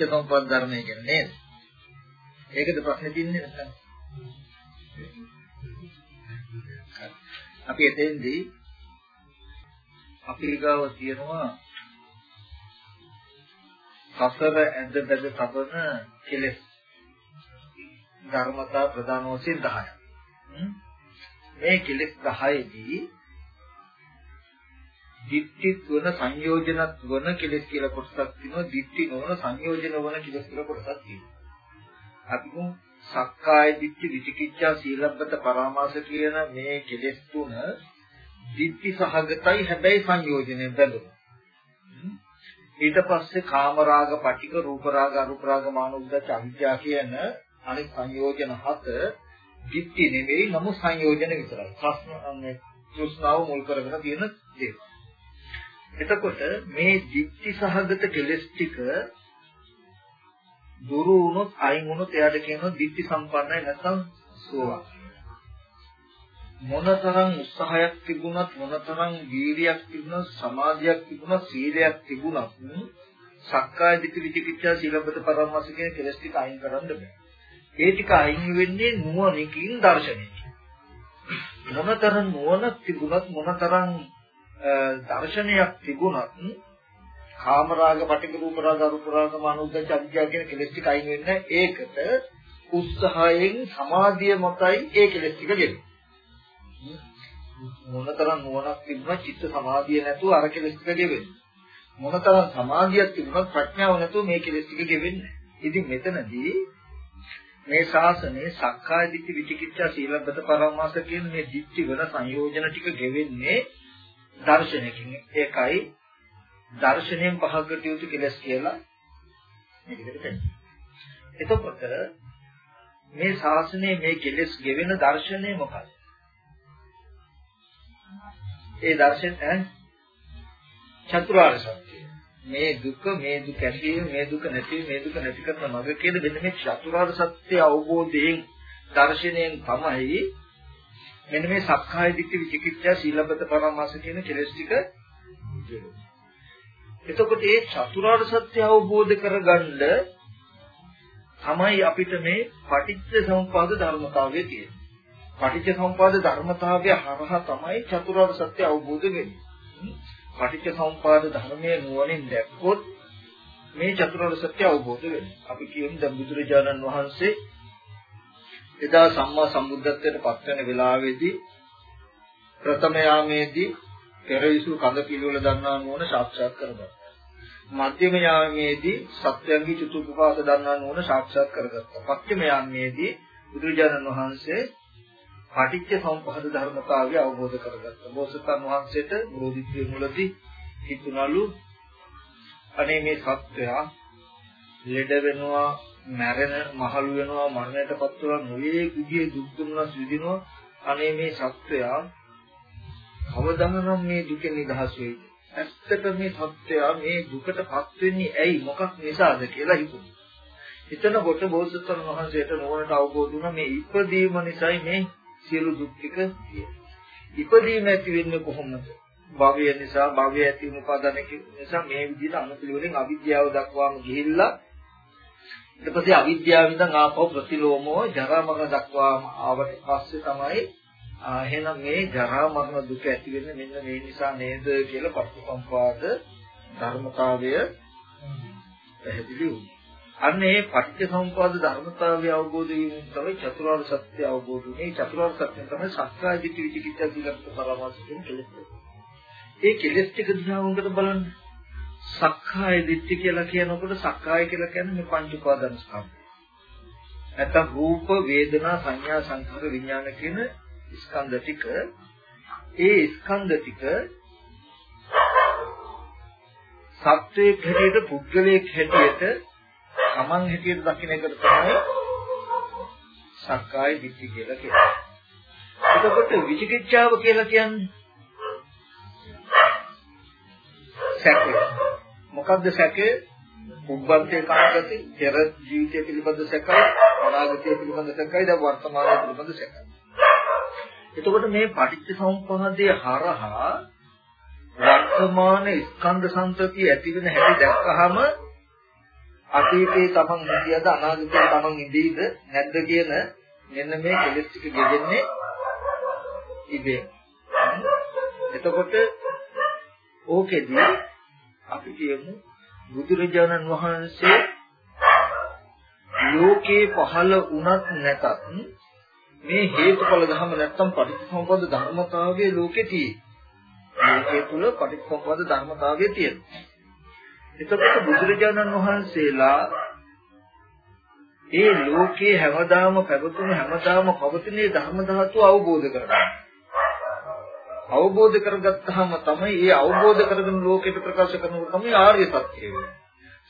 පටිච්ච සමුප්පාද ධර්මය කියන්නේ නේද? ඒකද ප්‍රශ්නේ තියන්නේ නැත්නම්? අපි එතෙන්දී අපි ගාව තියෙනවා සසර ඇඳ බැද තබන කෙලෙස් ධර්මතා ප්‍රධාන වශයෙන් 10ක්. මේ කෙලෙස් 10ෙදී දිට්ඨි වන සංයෝජනත් වන කෙලෙස් කියලා කොටසක් තියෙනවා දිට්ඨි නොවන සංයෝජන වන කෙලෙස් කියලා කොටසක් තියෙනවා. අපි කොහොම සක්කාය දිට්ඨි විචිකිච්ඡා සීලබ්බත පරාමාස කියන මේ කෙලෙස් තුන දිට්ඨි සහගතයි හැබැයි සංයෝජනෙන් බැඳුණා. ඊට පස්සේ කාමරාග, පටික, රූපරාග, අරූපරාග, මානෝද්දච්ච, අවිද්‍යාව කියන අනෙක් සංයෝජන හත දිට්ඨි නෙවෙයි නමුත් සංයෝජන විතරයි. ප්‍රශ්න තෘෂ්ණාව මුල් කරගෙන තියෙන දේ. එතකොට මේ දිට්ඨි සහගත කෙලෙස් ටික දුරු වුණොත් අයින් වුණොත් එයාට කියනවා දිට්ඨි සම්පන්නයි නැත්නම් සෝවා. මොනතරම් උත්සාහයක් තිබුණත් මොනතරම් වීරියක් තිබුණත් සමාධියක් තිබුණත් සීලයක් තිබුණත් සක්කාය දිට්ඨි විචිකිච්ඡා සීලබ්බත පරමස්ස කියන කෙලස් ටික අයින් කරන්න බෑ. ඒ ටික අයින් වෙන්නේ නුවණකින් දර්ශනයකින්. මොනතරම් නුවණක් තිබුණත් මොනතරම් දර්ශනයක් තිබුණත් කාමරාග, පටිඝ රූප රාග, අරූප රාග, මනෝද්දච්ච අවිද්‍යාව කියන කෙලෙස් ටික අයින් වෙන්නේ ඒකට උත්සාහයෙන් සමාධිය මතයි ඒ කෙලෙස් ටික ගෙවෙන්නේ. මොනතරම් නුවණක් තිබුණා චිත්ත සමාධිය නැතුව අර කෙලෙස් ටික ගෙවෙන්නේ. මොනතරම් සමාධියක් තිබුණත් ප්‍රඥාව නැතුව මේ කෙලෙස් ටික ගෙවෙන්නේ. ඉතින් මෙතනදී මේ ශාසනයේ සක්කාය දිට්ඨි විචිකිච්ඡා සීලබ්බත පරමාස කියන මේ දිට්ඨි වල සංයෝජන ටික ගෙවෙන්නේ දර්ශනයකින්. ඒකයි දර්ශනයෙන් පහකට යුතු කෙලස් කියලා මේකට කියන්නේ. එතකොට මේ ශාසනයේ මේ කෙලස් ගෙවෙන දර්ශනය මොකක්ද? ඒ දර්ශන චතුරාර්ය සත්‍ය. මේ දුක මේ දුක ඇතිවීම මේ දුක නැතිවීම මේ දුක නැති කරන මඟ කියන මෙන්න මේ චතුරාර්ය සත්‍ය අවබෝධයෙන් දර්ශනයෙන් තමයි මෙන්න මේ සක්කාය දිට්ඨි විචිකිච්ඡා සීලබ්බත පරමාස කියන කෙලස් ටික එතකොට මේ චතුරාර්ය සත්‍ය අවබෝධ කරගන්න තමයි අපිට මේ පටිච්ච සමුප්පාද ධර්මතාවය තියෙන්නේ. පටිච්ච සමුප්පාද ධර්මතාවය හරහා තමයි චතුරාර්ය සත්‍ය අවබෝධ වෙන්නේ. පටිච්ච සමුප්පාද ධර්මයේ නුවණින් දැක්කොත් මේ චතුරාර්ය සත්‍ය අවබෝධ වෙනවා. අපි කියමු දැන් බුදුරජාණන් වහන්සේ එදා සම්මා සම්බුද්ධත්වයට පත් වෙන වෙලාවේදී ප්‍රථම යාමේදී පෙරවිසු කඳ පිළිවෙල දන්නා නුවණ සාක්ෂාත් කරගත්තා. මධ්‍යම යාමේදී සත්‍යංගී චතුප්පවාස දන්නා නුවණ සාක්ෂාත් කරගත්තා. පස්චම යාමේදී බුදුරජාණන් වහන්සේ පටිච්ච සමුප්පාද ධර්මතාවය අවබෝධ කරගත්තා. බෝසතාණන් වහන්සේට බෝධිත්වයේ මුලදී හිතුණලු අනේ මේ සත්‍යය ලෙඩ වෙනවා, මැරෙන, මහලු වෙනවා, මරණයටපත් වෙනවා, නොයේ විදිහේ දුක් දුන්නස් විඳිනවා. අනේ මේ සත්‍යය කවදානම් මේ දුකෙන් නිදහස් වෙයිද? ඇත්තට මේ සත්‍යය මේ දුකටපත් වෙන්නේ ඇයි මොකක් නිසාද කියලා හිතුණා. හිතනකොට බෝසතාණන් වහන්සේට නොවනට අවබෝධ වුණා මේ ඉපදීම නිසායි මේ සියලු දුක් ටික ඉපදීම ඇති වෙන්නේ කොහොමද? භවය නිසා භවය ඇති වෙන උපාදාන නිසා මේ විදිහට අනුපිළිවෙලින් අවිද්‍යාව දක්වාම ගිහිල්ලා ඊට පස්සේ අවිද්‍යාව ඉඳන් ආපහු ප්‍රතිලෝමෝ ජරා මරණ දක්වාම ආවට පස්සේ තමයි එහෙනම් මේ ජරා මරණ දුක ඇති වෙන්නේ මෙන්න මේ නිසා නේද කියලා පටිච්චසමුපාද ධර්මතාවය පැහැදිලි වුණා. අන්න ඒ පටිච්චසමුපාද ධර්මතාවය අවබෝධ වීමෙන් තමයි චතුරාර්ය සත්‍ය අවබෝධ වෙන්නේ. චතුරාර්ය සත්‍ය තමයි සක්කාය දිට්ඨි විචිකිච්ඡා සීලත් පරමාර්ථ කියන කෙලෙස්. ඒ කෙලෙස් ටික දිහා උන්කට බලන්න. සක්කාය දිට්ඨි කියලා කියනකොට සක්කාය කියලා කියන්නේ මේ පංච උපාදාන ස්කන්ධ. නැත්තම් රූප, වේදනා, සංඥා, සංඛාර, විඥාන කියන ස්කන්ධ ටික ඒ ස්කන්ධ ටික සත්වයේ හැටියට පුද්ගලයේ හැටියට Taman හැටියට දකින්න එකට තමයි සක්කාය දිට්ඨි කියලා කියන්නේ. එතකොට විචිකිච්ඡාව කියලා කියන්නේ සැකය. මොකද්ද සැකය? පුබ්බන්තේ කාංගති පෙර ජීවිතය පිළිබඳ සැකයි අනාගතය පිළිබඳ සැකයි දැන් වර්තමානය පිළිබඳ සැකයි. එතකොට මේ පටිච්ච සමුප්පාදයේ හරහා වර්තමාන ස්කන්ධ සංතතිය ඇති වෙන හැටි දැක්කහම අතීතේ තමන් ඉඳියද අනාගතේ තමන් ඉඳීද නැද්ද කියන මෙන්න මේ කෙලෙස් ටික ගෙදෙන්නේ ඉබේ. එතකොට ඕකෙදී අපි කියමු බුදුරජාණන් වහන්සේ ලෝකේ පහළ වුණත් නැතත් මේ හේතුඵල ධර්ම නැත්තම් පටිච්චසමුප්පාද ධර්මතාවයේ ලෝකේ තියෙයි. ලෝකයේ තුල පටිච්චසමුප්පාද ධර්මතාවයේ තියෙනවා. එතකොට බුදුරජාණන් වහන්සේලා ඒ ලෝකේ හැමදාම පැවතුණු හැමදාම පවතින ධර්ම ධාතුව අවබෝධ කරගන්නවා. අවබෝධ කරගත්තාම තමයි ඒ අවබෝධ කරගෙන ලෝකෙට ප්‍රකාශ කරනකොට තමයි ආර්ය සත්‍ය වෙන්නේ.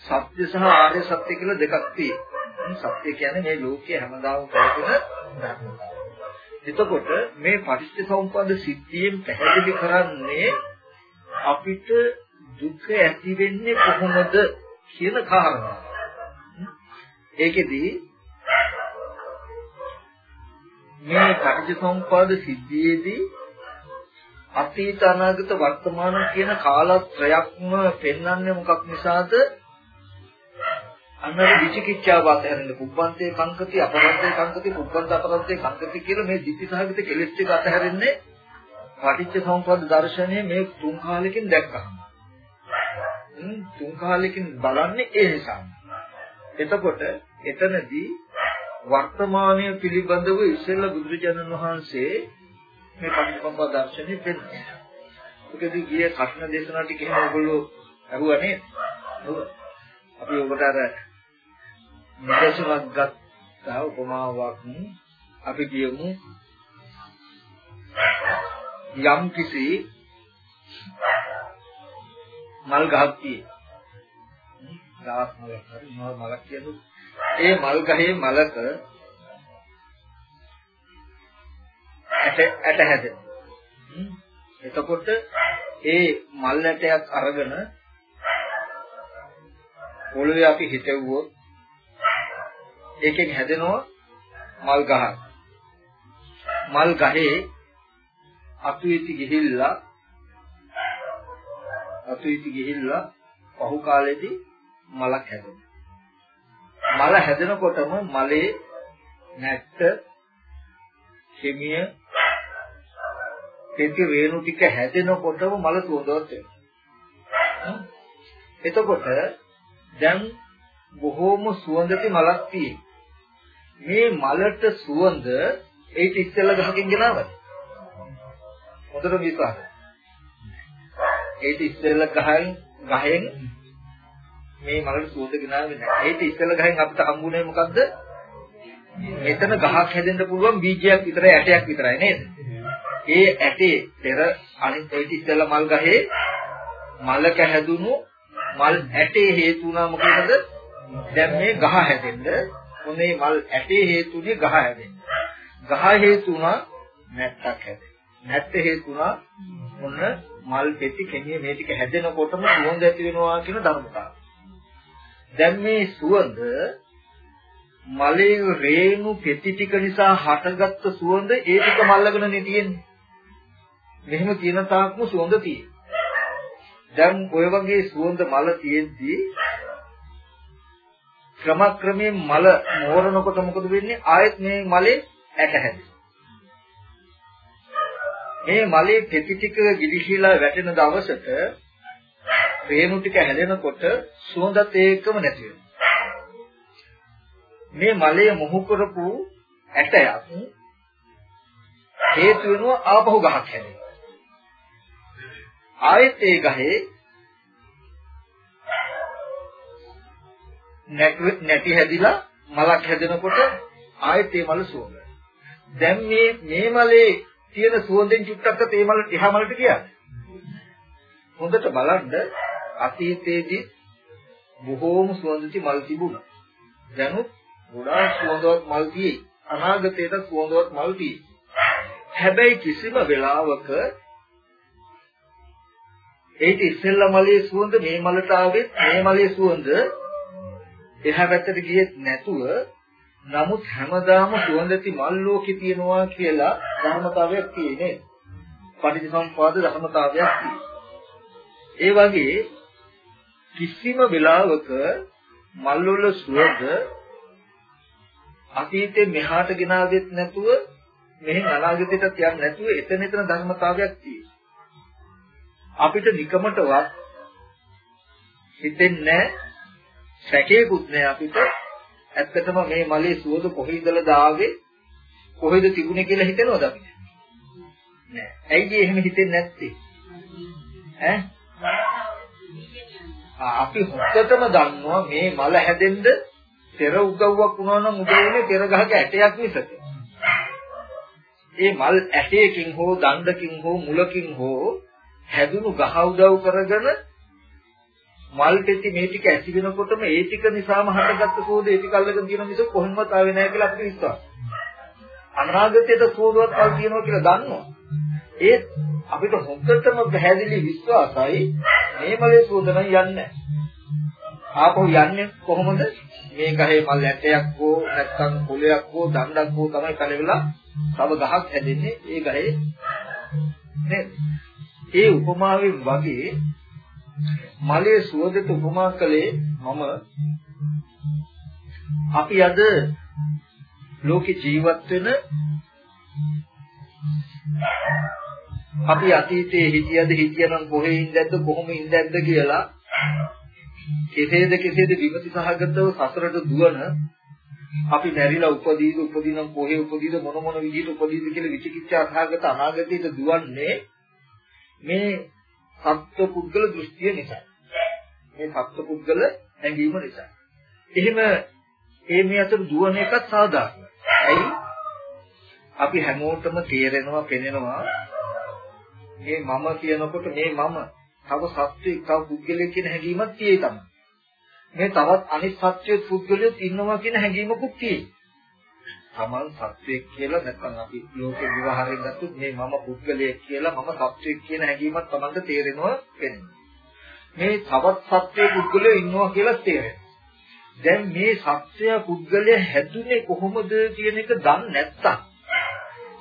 සත්‍ය සහ ආර්ය සත්‍ය කියලා දෙකක් තියෙනවා. සත්‍ය කියන්නේ මේ ලෝකයේ හැමදාම පවතින ධර්මතාවය. එතකොට මේ පටිච්චසමුප්පාද සිද්ධියෙන් පැහැදිලි කරන්නේ අපිට දුක ඇති වෙන්නේ කොහොමද කියන කාරණා. ඒකෙදී මේ පටිච්චසමුප්පාද සිද්ධියේදී අතීත අනාගත වර්තමාන කියන කාලත්‍රයක්ම පෙන්වන්නේ මොකක් නිසාද? අන්නර විචිකිච්ඡාව අතහැරෙන්න පුබ්බන්තේ සංකති අපරන්තේ සංකති පුබ්බන්ත අපරන්තේ සංකති කියලා මේ ditthිසහගත කෙලෙස් ටික අතහැරෙන්නේ පටිච්ච සමුප්පාද දර්ශනය මේ තුන් කාලෙකින් දැක්කම. තුන් කාලෙකින් බලන්නේ ඒ නිසා. එතකොට එතනදී වර්තමානය පිළිබඳව ඉස්සෙල්ල බුදුරජාණන් වහන්සේ මේ පටිච්චසමුප්පාද දර්ශනය පෙන්නනවා. ඒකදී ගිය කර්ණ දේශනා ටික එහෙම ඔයගොල්ලෝ අහුවා නේද? අපි ඔබට අර නිදර්ශනයක් ගත්තා උපමාවක් අපි කියමු යම් කිසි මල් ගහක් තියෙනවා. දවස් මලක් හරි මල් මලක් කියනු. ඒ මල් ගහේ මලක ඇට ඇට හැදෙනවා. එතකොට ඒ මල් ඇටයක් අරගෙන පොළවේ අපි හිටවුවොත් ඒකෙන් හැදෙනවා මල් ගහක්. මල් ගහේ අතු ඉති ගිහිල්ලා අතු ඉති ගිහිල්ලා පහු කාලෙදී මලක් හැදෙනවා. මල හැදෙනකොටම මලේ නැට්ට කෙමිය තෙති රේණු ටික හැදෙනකොටම මල සුවඳවත් වෙනවා. එතකොට දැන් බොහෝම සුවඳති මලක් තියෙනවා. මේ මලට සුවඳ ඒක ඉස්සෙල්ලා ගහකින් ගෙනාවද? හොඳට විශ්වාස. ඒක ඉස්සෙල්ලා ගහෙන් ගහෙන් මේ මලට සුවඳ ගෙනාවේ නැහැ. ඒක ඉස්සෙල්ලා ගහෙන් අපිට හම්බුනේ මොකද්ද? මෙතන ගහක් හැදෙන්න පුළුවන් බීජයක් විතරයි ඇටයක් විතරයි නේද? ඒ ඇටේ පෙර අනිත් ඒක ඉස්සෙල්ලා මල් ගහේ මලක හැදුණු මල් ඇටේ හේතු වුණා මොකද? දැන් මේ ගහ හැදෙන්න මොනේ මල් ඇටේ හේතුනේ ගහ හැදෙන්න. ගහ හේතු වුණා නැත්තක් හැදෙන්න. නැත්te හේතු වුණා මොන මල් පෙති කෙනිය මේ ටික හැදෙනකොටම සුවඳ ඇති වෙනවා කියන ධර්මතාවය. දැන් මේ සුවඳ මලේ රේණු පෙති ටික නිසා හටගත්තු සුවඳ ඒ ටික මල්ලගෙන නේ තියෙන්නේ. මෙහෙම තියෙන තාක්ම සුවඳ තියෙනවා. දැන් ඔය වගේ සුවඳ මල තියෙද්දි ක්‍රමක්‍රමයෙන් මල මෝරනකොට මොකද වෙන්නේ? ආයෙත් මේ මලේ ඇට හැදෙනවා. මේ මලේ පෙති ටික ගිලිහිලා වැටෙන දවසට රේණු ටික හැදෙනකොට සුවඳත් ඒකම නැති වෙනවා. මේ මලයේ මොහු කරපු ඇටයක් හේතු වෙනවා ආපහු ගහක් හැදෙන්න. ආයෙත් ඒ ගහේ නැටි හැදිලා මලක් හැදෙනකොට ආයෙත් ඒ මල සුවඳ. දැන් මේ මේ මලේ තියෙන සුවඳෙන් චුට්ටක්ක තේ මල එහා මලට ගියාද? හොඳට බලන්න අතීතයේදී බොහෝම සුවඳති මල් තිබුණා. දැනුත් ගොඩාක් සුවඳවත් මල් තියෙයි. අනාගතයට සුවඳවත් මල් තියෙයි. හැබැයි කිසිම වෙලාවක ඒක ඉස්සෙල්ලා මලේ සුවඳ මේ මලට ආවෙත් මේ මලේ සුවඳ එහා පැත්තට ගියෙත් නැතුව නමුත් හැමදාම සුවඳති මල් ලෝකේ තියනවා කියලා ධර්මතාවයක් තියෙන්නේ. පටිච්චසමුපාද ධර්මතාවයක් ඒ වගේ කිසිම වෙලාවක මල් වල සුවඳ අතීතේ මෙහාට ගෙනාවෙත් නැතුව මෙහෙන් අනාගතයට යන්නේ නැතුව එතන එතන ධර්මතාවයක් තියෙනවා. අපිට නිකමටවත් හිතෙන්නේ සැකේකුත් නෑ අපිට ඇත්තටම මේ මලේ සුවඳ කොහේදලා දාවේ කොහෙද තිබුණේ කියලා හිතනවද අපිට? නෑ. ඇයිද එහෙම හිතෙන්නේ නැත්තේ? ඈ? අපි හොත්තටම දන්නවා මේ මල හැදෙන්න පෙර උදව්වක් වුණා නම් උදේනේ පෙර ගහක ඇටයක් මිසක. ඒ මල් ඇටයකින් හෝ දණ්ඩකින් හෝ මුලකින් හෝ හැදුණු ගහ උදව් කරගෙන මල් පෙති මේ ටික ඇති වෙනකොටම ඒ ටික නිසාම හටගත්ත සෝද ඒ ටික අල්ලගෙන තියෙන මිස කොහෙන්වත් ආවේ නැහැ කියලා අපිට විශ්වාස. අනාගතයට සෝදවත් කල් තියෙනවා කියලා දන්නවා. ඒත් අපිට හොඳටම පැහැදිලි විශ්වාසයි මේ මලේ සෝදනය යන්නේ ආපහු යන්නේ කොහොමද මේ ගහේ මල් ඇටයක් හෝ නැත්නම් පොලයක් හෝ දණ්ඩක් හෝ තමයි කලෙවලා තව ගහක් හැදෙන්නේ ඒ ගහේ නේද ඒ උපමාවෙන් වගේ මලේ සුවඳට උපමා කළේ මම. අපි අද ලෝකේ ජීවත් වෙන අපි අතීතයේ හිටියද හිටියනම් කොහේ ඉඳද්ද කොහොම ඉඳද්ද කියලා කෙසේද කෙසේද විමති සහගතව සසරට දුවන අපි මැරිලා උපදීද උපදිනම් කොහේ උපදීද මොන මොන විදිහට උපදීද කියලා විචිකිච්ඡා සහගත අනාගතයට දුවන්නේ මේ සත්ව පුද්ගල දෘෂ්ටිය නිසා. මේ සත්ව පුද්ගල හැඟීම නිසා. එහෙම ඒ මේ අතර දුවන එකත් සාධාරණයි. ඇයි? අපි හැමෝටම තේරෙනවා, පෙනෙනවා මේ මම කියනකොට මේ මම තව සත්වෙක් තව පුද්ගලයෙක් කියන හැඟීමක් තියෙයි තමයි. මේ තවත් අනිත් සත්වෙක් පුද්ගලයෙක් ඉන්නවා කියන හැඟීමකුත් තියෙයි. තමන් සත්වෙක් කියලා නැත්නම් අපි ලෝකේ විවහාරයෙන් ගත්තොත් මේ මම පුද්ගලයෙක් කියලා මම සත්වෙක් කියන හැඟීමක් තමන්ට තේරෙනවා වෙන්නේ. මේ තවත් සත්වයේ පුද්ගලයෙක් ඉන්නවා කියලා තේරෙනවා. දැන් මේ සත්‍යය පුද්ගලය හැදුනේ කොහොමද කියන එක දන්නේ නැත්තම්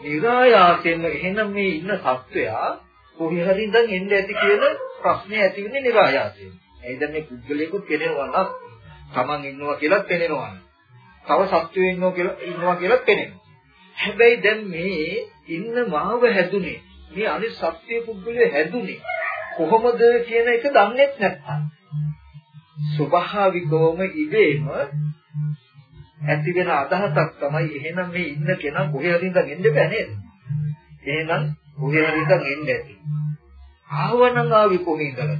නිරායාසයෙන්ම එහෙනම් මේ ඉන්න සත්වයා කොහේ හරි ඉඳන් එන්න ඇති කියන ප්‍රශ්නේ ඇති වෙන්නේ නිරායාසයෙන්. එයිද මේ පුද්ගලයෙකුත් පෙනෙනවා නම් Taman ඉන්නවා කියලා පෙනෙනවා. තව සත්වයෙක් ඉන්නවා කියලා ඉන්නවා කියලා පෙනෙනවා. හැබැයි දැන් මේ ඉන්න මාව හැදුනේ මේ අනිත් සත්‍ය පුද්ගලය හැදුනේ කොහොමද කියන එක දන්නේ නැත්නම් ස්වභාවිකවම ඉබේම ඇති වෙන අදහසක් තමයි එහෙනම් මේ ඉන්න කෙනා කොහේ හරි ඉඳන් එන්න බෑ නේද? එහෙනම් කොහේ හරි ඉඳන් එන්න ඇති. ආවනම් ආවි කොහේ ඉඳලා?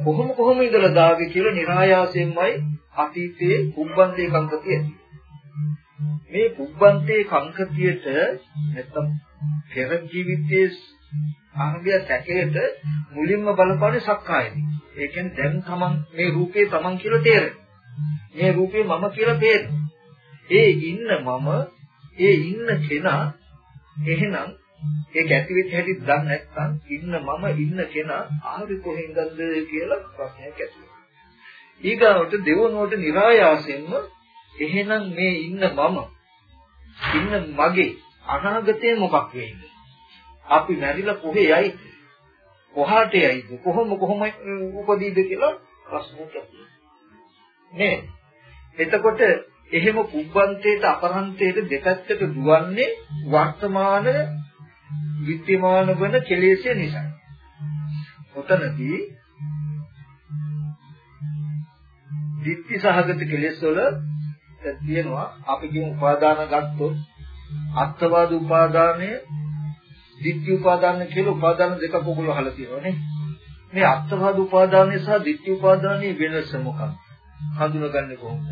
කොහොම කොහොම ඉඳලා දාවේ කියලා નિરાයාසයෙන්මයි අතීතයේ පුබ්බන්තේ කංකතිය ඇති. මේ පුබ්බන්තේ කංකතියට නැත්තම් පෙර ජීවිතයේ ආරම්භය සැකයට මුලින්ම බලපාන්නේ සක්කායදී. ඒ කියන්නේ දැන් තමන් මේ රූපේ තමන් කියලා තේරෙනවා. මේ රූපේ මම කියලා තේරෙනවා. ඒ ඉන්න මම ඒ ඉන්න කෙනා එහෙනම් ඒක ඇති වෙච්ච හැටි දන්නේ නැත්නම් ඉන්න මම ඉන්න කෙනා ආවි කොහෙන්දද කියලා ප්‍රශ්නයක් ඇති වෙනවා. ඊගාවට දෙවනුවට નિરાයාසයෙන්ම එහෙනම් මේ ඉන්න මම ඉන්න මගේ අනාගතේ මොකක් වෙයිද? අපි මැරිලා කොහේ යයිද? කොහාට යයිද? කොහොම කොහොම උපදීද කියලා ප්‍රශ්නයක් නේ. එතකොට එහෙම කුබ්බන්තේට අපරන්තේට දෙපැත්තට දුවන්නේ වර්තමාන විද්‍යමාන වන කෙලෙස්ය නිසා. ඔතනදී ditthi සහගත කෙලෙස් වල තියෙනවා අපි කියමු උපාදාන ගත්තොත් අත්වාද උපාදානය ditthi උපාදාන කියලා උපාදාන දෙකක් ඔයගොල්ලෝ අහලා තියෙනවා නේ. මේ අත්වාද උපාදානය සහ ditthi උපාදානයේ වෙනස මොකක්ද? හඳුනගන්නේ කොහොමද?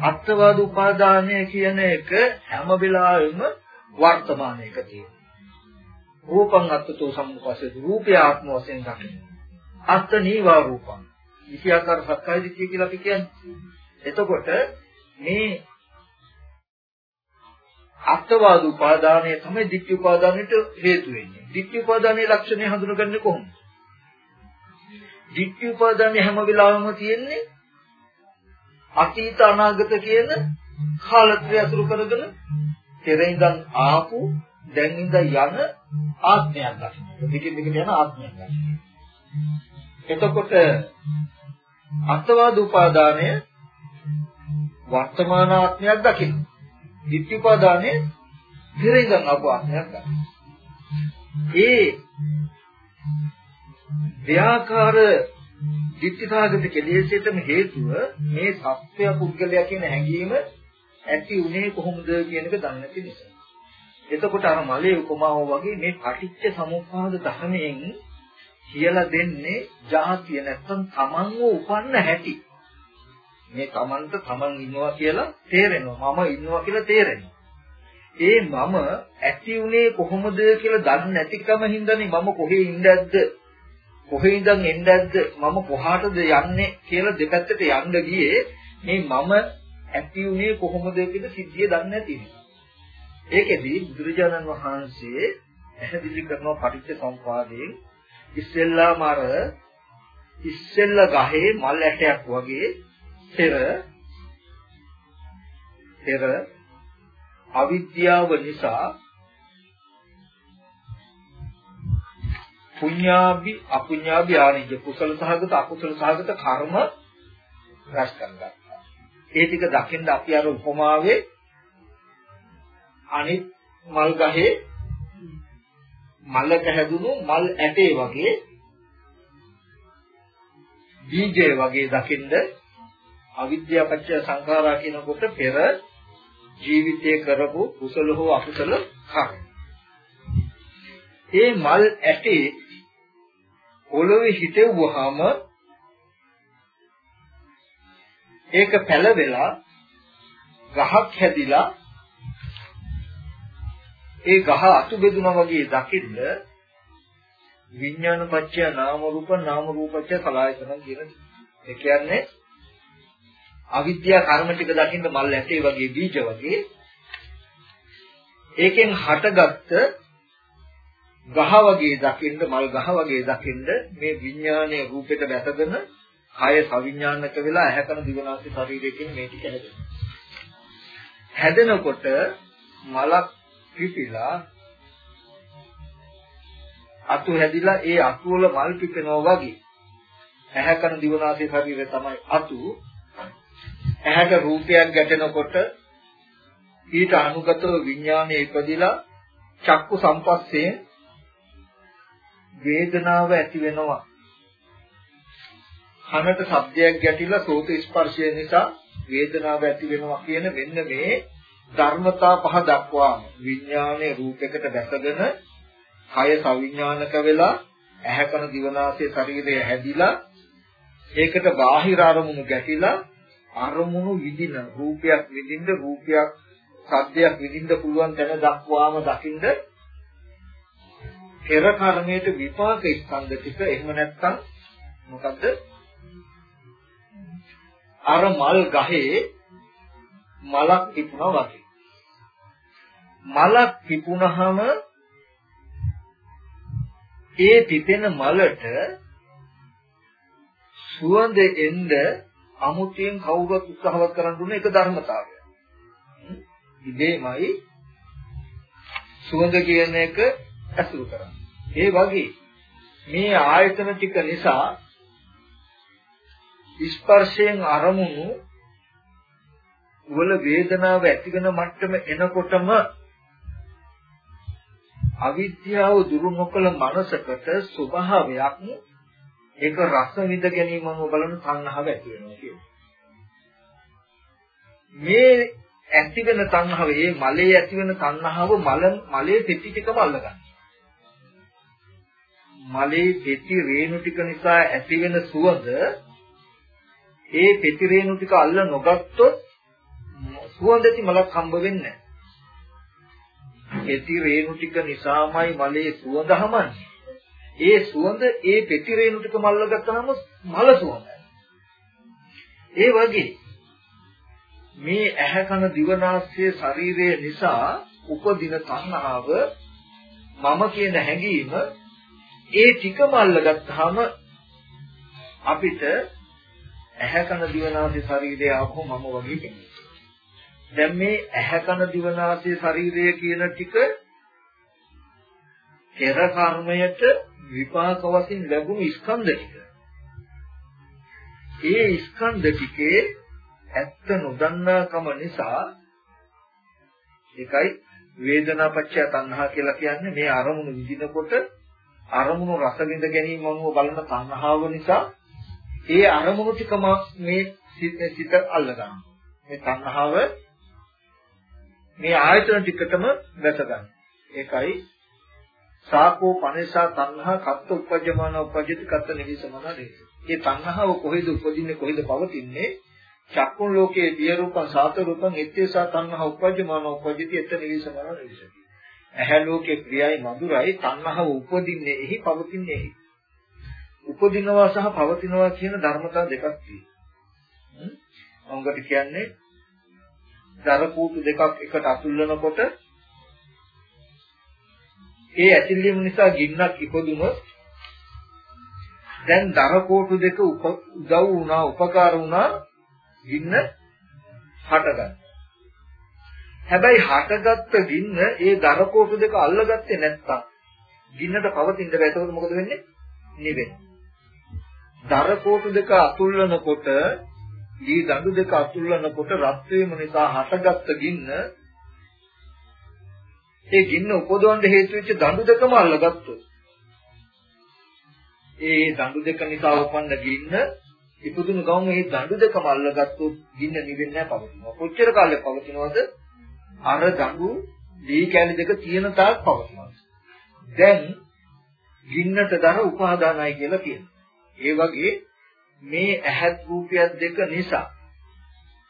අත්වාද උපාදානය කියන එක හැම වෙලාවෙම වර්තමානයක තියෙනවා. රූපං අත්තතෝ සම්මුපස්සේ රූපය ආත්ම වශයෙන් දකින්න. අත්ත නීවා රූපං. ඉතිආකාර සක්කාය දිට්ඨිය කියලා අපි කියන්නේ. එතකොට මේ අත්වාද උපාදානය තමයි ditthi උපාදානයට හේතු වෙන්නේ. ditthi උපාදානයේ ලක්ෂණය හඳුනගන්නේ කොහොමද? ditthi upadane හැම වෙලාවෙම තියෙන්නේ අතීත අනාගත කියන කාලත්‍රය අසුරු කරගෙන පෙර ඉඳන් ආපු දැන් ඉඳ යන ආත්මයක් ගන්න. දිගින් දිගට යන ආත්මයක් ගන්න. එතකොට අත්වාද උපාදානය වර්තමාන ආත්මයක් දකින්න. ditthi උපාදානය පෙර ඉඳන් ආපු ආත්මයක් ගන්න. ඒ ව්‍යාකාර ditthිසාගත කෙලෙසටම හේතුව මේ සත්‍ය පුද්ගලයා කියන හැඟීම ඇති උනේ කොහොමද කියන එක දන්නේ නැති නිසා. එතකොට අර මලේ උපමාව වගේ මේ පටිච්ච සමුප්පාද ධර්මයෙන් කියලා දෙන්නේ ජාතිය නැත්තම් තමන්ව උපන්න හැටි. මේ තමන්ට තමන් ඉන්නවා කියලා තේරෙනවා. මම ඉන්නවා කියලා තේරෙනවා. ඒ මම ඇති උනේ කොහොමද කියලා දන්නේ නැතිකම හින්දානේ මම කොහේ ඉඳද්ද කොහේ ඉඳන් එන්නේද්ද මම කොහාටද යන්නේ කියලා දෙපැත්තට යන්න ගියේ මේ මම ඇති උනේ කොහොමද කියන සිද්ධිය දන්නේ නැති නිසා. ඒකෙදි බුදුරජාණන් වහන්සේ පැහැදිලි කරනවා පටිච්ච සම්පාදයෙන් ඉස්සෙල්ලාම අර ඉස්සෙල්ල ගහේ මල් ඇටයක් වගේ පෙර පෙර අවිද්‍යාව නිසා පුඤ්ඤාභි අපුඤ්ඤාභි ආනිජ කුසල සහගත අකුසල සහගත කර්ම රැස් කරගත්තා. ඒ ටික දකින්න අපි අර උපමාවේ අනිත් මල් ගහේ මලක හැදුණු මල් ඇටේ වගේ බීජය වගේ දකින්ද අවිද්‍යාව පත්‍ය සංඛාරා කියනකොට පෙර ජීවිතයේ කරපු කුසල හෝ අකුසල කර්ම. ඒ මල් ඇටේ පොළවේ හිටෙව්වහම ඒක පැලවෙලා ගහක් හැදිලා ඒ ගහ අතු බෙදුනා වගේ දකින්න විඥාන පත්‍ය නාම රූප නාම රූපච්ච කලායතන කියන ඒ කියන්නේ අවිද්‍යා කර්ම ටික දකින්න මල් ඇටේ වගේ බීජ වගේ ඒකෙන් හටගත්ත ගහ වගේ දකින්න මල් ගහ වගේ දකින්න මේ විඥානයේ රූපෙට වැටගෙන කය සවිඥානික වෙලා ඇහැකන දිවනාසි ශරීරයෙන් මේ ටික හැදෙනවා. හැදෙනකොට මලක් පිපිලා අතු හැදිලා ඒ අතු වල මල් පිපෙනවා වගේ ඇහැකන දිවනාසි ශරීරය තමයි අතු ඇහැට රූපයක් ගැටෙනකොට ඊට අනුගතව විඥානය ඉපදිලා චක්කු සම්පස්සේ වේදනාව ඇති වෙනවා. කනට ශබ්දයක් ගැටිලා සෝත ස්පර්ශය නිසා වේදනාව ඇති වෙනවා කියන මෙන්න මේ ධර්මතා පහ දක්වාම විඥානයේ රූපයකට දැසගෙන කය සවිඥානික වෙලා ඇහැ කන දිවනාසය ශරීරය හැදිලා ඒකට බාහිර අරමුණු ගැටිලා අරමුණු විදින රූපයක් විදින්න රූපයක් සද්දයක් විදින්න පුළුවන් තැන දක්වාම දකින්ද පෙර කර්මයට විපාක ස්කන්ධ ටික එහෙම නැත්නම් මොකද්ද අර මල් ගහේ මලක් පිපුණා වගේ මලක් පිපුණාම ඒ පිපෙන මලට සුවඳ එන්න අමුතියෙන් කවුරුත් උත්සාහවත් කරන් දුන්න එක ධර්මතාවය. ඉබේමයි සුවඳ කියන එක ඇසුරු කරන්නේ. ඒ වගේ මේ ආයතන ටික නිසා ස්පර්ශයෙන් අරමුණු වල වේදනාව ඇතිවෙන මට්ටම එනකොටම අවිද්‍යාව දුරු නොකළ මනසකට ස්වභාවයක් ඒක රස විඳ ගැනීමම බලන සංහව ඇති වෙනවා කියන්නේ. මේ ඇති වෙන තණ්හාව, මේ මලේ ඇති වෙන තණ්හාව මල මලේ පෙති ටිකම අල්ලගන්න. මලේ පෙති රේණු ටික නිසා ඇතිවෙන සුවඳ ඒ පෙති රේණු ටික අල්ල නොගත්තොත් සුවඳති මලක් හම්බ වෙන්නේ නැහැ. පෙති රේණු ටික නිසාමයි මලේ සුවඳ හමන්නේ. ඒ සුවඳ ඒ පෙති රේණු ටික මල්ල ගත්තාම මල සුවඳයි. ඒ වගේ මේ ඇහැ කන දිවනාස්ය ශරීරය නිසා උපදින තණ්හාව මම කියන හැඟීම ඒ ටිකම අල්ලගත්තාම අපිට ඇහැ කන දිවනාසය ශරීරය ආවම මම වගේ කෙනෙක්. දැන් මේ ඇහැ කන දිවනාසය ශරීරය කියන ටික පෙර කර්මයට විපාක වශයෙන් ලැබුණු ස්කන්ධ ටික. ඒ ස්කන්ධ ටිකේ ඇත්ත නොදන්නාකම නිසා ඒකයි වේදනාපච්චය තණ්හා කියලා කියන්නේ මේ අරමුණු විඳිනකොට අරමුණු රස විඳ ගැනීම අනුව බලන තණ්හාව නිසා ඒ අරමුණු ටිකම මේ සිත අල්ල ගන්නවා. මේ තණ්හාව මේ ආයතන ටිකටම වැස ගන්න. ඒකයි සාකෝ පනේසා තණ්හා කත්ත උපජ්ජමාන උපජ්ජති කත්ත නිවිසමන රේස. මේ තණ්හාව කොහෙද උපදින්නේ කොහෙද පවතින්නේ? චක්කුන් ලෝකයේ දිය රූපං සාත රූපං ඉත්තේසා තණ්හා උපජ්ජමාන උපජ්ජති එත නිවිසමන රේස. ඇහැ ලෝකේ ප්‍රියයි මధుරයි තණ්හාව උපදින්නේ එහි පවතින්නේ එහි. උපදිනවා සහ පවතිනවා කියන ධර්මතා දෙකක් තියෙනවා. මම කියන්නේ දර කූටු දෙකක් එකට අතුල්ලනකොට ඒ ඇතිල්ලීම නිසා ගින්නක් ඉපදුනොත් දැන් දර කෝටු දෙක උදව් වුණා උපකාර වුණා ගින්න හටගන්න. හැබැයි හටගත්ත ගින්න ඒ දර කෝටු දෙක අල්ලගත්තේ නැත්තම් ගින්නට පවතින්න බෑ. එතකොට මොකද වෙන්නේ? නිවෙන්නේ. දර කෝටු දෙක අතුල්ලනකොට දී දඬු දෙක අතුල්ලනකොට රත් වීම නිසා හටගත්ත ගින්න ඒ ගින්න උපදවන්න හේතු වෙච්ච දඬු දෙකම අල්ලගත්තොත් ඒ දඬු දෙක නිසා උපන්න ගින්න ඉපදුණු ගමන් මේ දඬු දෙකම අල්ලගත්තොත් ගින්න නිවෙන්නේ නැහැ පවතිනවා. කොච්චර කාලයක් පවතිනවද? අර දඬු දී කැලි දෙක තියෙන තාක් පවතිනවා. දැන් ගින්නට දර උපාදානයි කියලා කියනවා. ඒ වගේ මේ ඇහත් රූපයක් දෙක නිසා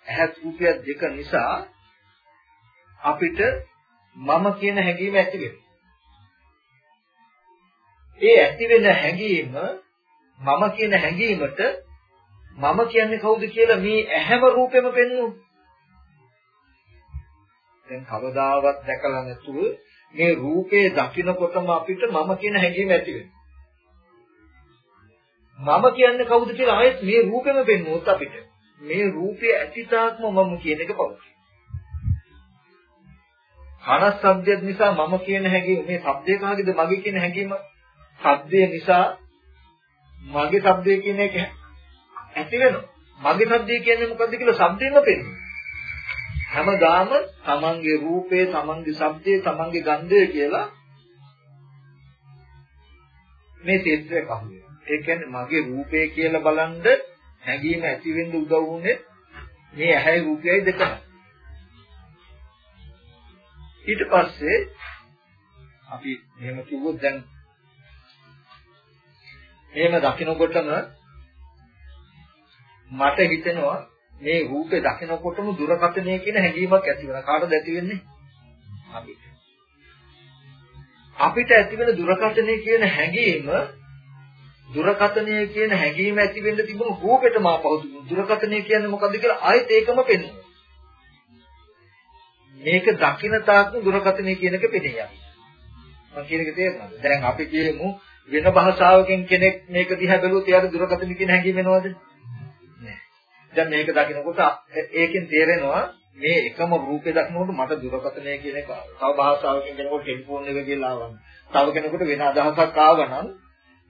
ඇහත් රූපයක් දෙක නිසා අපිට මම කියන හැඟීම ඇති වෙනවා. ඒ ඇති වෙන හැඟීම මම කියන හැඟීමට මම කියන්නේ කවුද කියලා මේ ඇහැම රූපෙම පෙන්වනවා. දැන් කවදාවත් දැකලා නැතුව මේ රූපේ දකිනකොටම අපිට මම කියන හැඟීම ඇති වෙනවා. මම කියන්නේ කවුද කියලා ආයෙත් මේ රූපෙම පෙන්වුවොත් අපිට මේ රූපේ ඇතිතාක්ම මම කියන එක පවතී. කන ශබ්දය නිසා මම කියන හැඟීම මේ ශබ්දය කාගේද මගේ කියන හැඟීම ශබ්දය නිසා මගේ ශබ්දය කියන එක ඇති වෙනවා. මගේ ශබ්දය කියන්නේ මොකද්ද කියලා ශබ්දෙම පෙන්නනවා. හැමදාම තමන්ගේ රූපේ, තමන්ගේ ශබ්දේ, තමන්ගේ ගන්ධය කියලා මේ ශේත්‍රය කහුවේ. ඒ කියන්නේ මගේ රූපේ කියලා බලන්ද හැඟීම ඇති වෙන්න උදව් වුනේ මේ ඇහැයි රූපයයි දෙකම. ඊට පස්සේ අපි එහෙම කිව්වොත් දැන් එහෙම දකිනකොටම මට හිතෙනවා මේ රූපේ දකිනකොටම දුරකතනය කියන හැඟීමක් ඇති වෙනවා. කාටද ඇති වෙන්නේ? අපිට. අපිට ඇති වෙන දුරකතනය කියන හැඟීම දුරකතනය කියන හැඟීම ඇති වෙන්න තිබුණු රූපෙටම ආපහු දුරකතනය කියන්නේ මොකද්ද කියලා ආයෙත් ඒකම පෙන්වනවා. මේක දකින්න තාක්ම දුරකථනය කියන එක පෙනියයි. මම කියන එක තේරෙනවද? දැන් අපි කියමු වෙන භාෂාවකින් කෙනෙක් මේක දිහා බැලුවොත් එයාට දුරකථන කියන හැඟීම එනවද? නෑ. දැන් මේක දකිනකොට ඒකෙන් තේරෙනවා මේ එකම රූපේ දකිනකොට මට දුරකථනය කියන එක තව භාෂාවකින් කෙනෙකුට ටෙලිෆෝන් එක කියලා ආවම තව කෙනෙකුට වෙන අදහසක් ආවනම්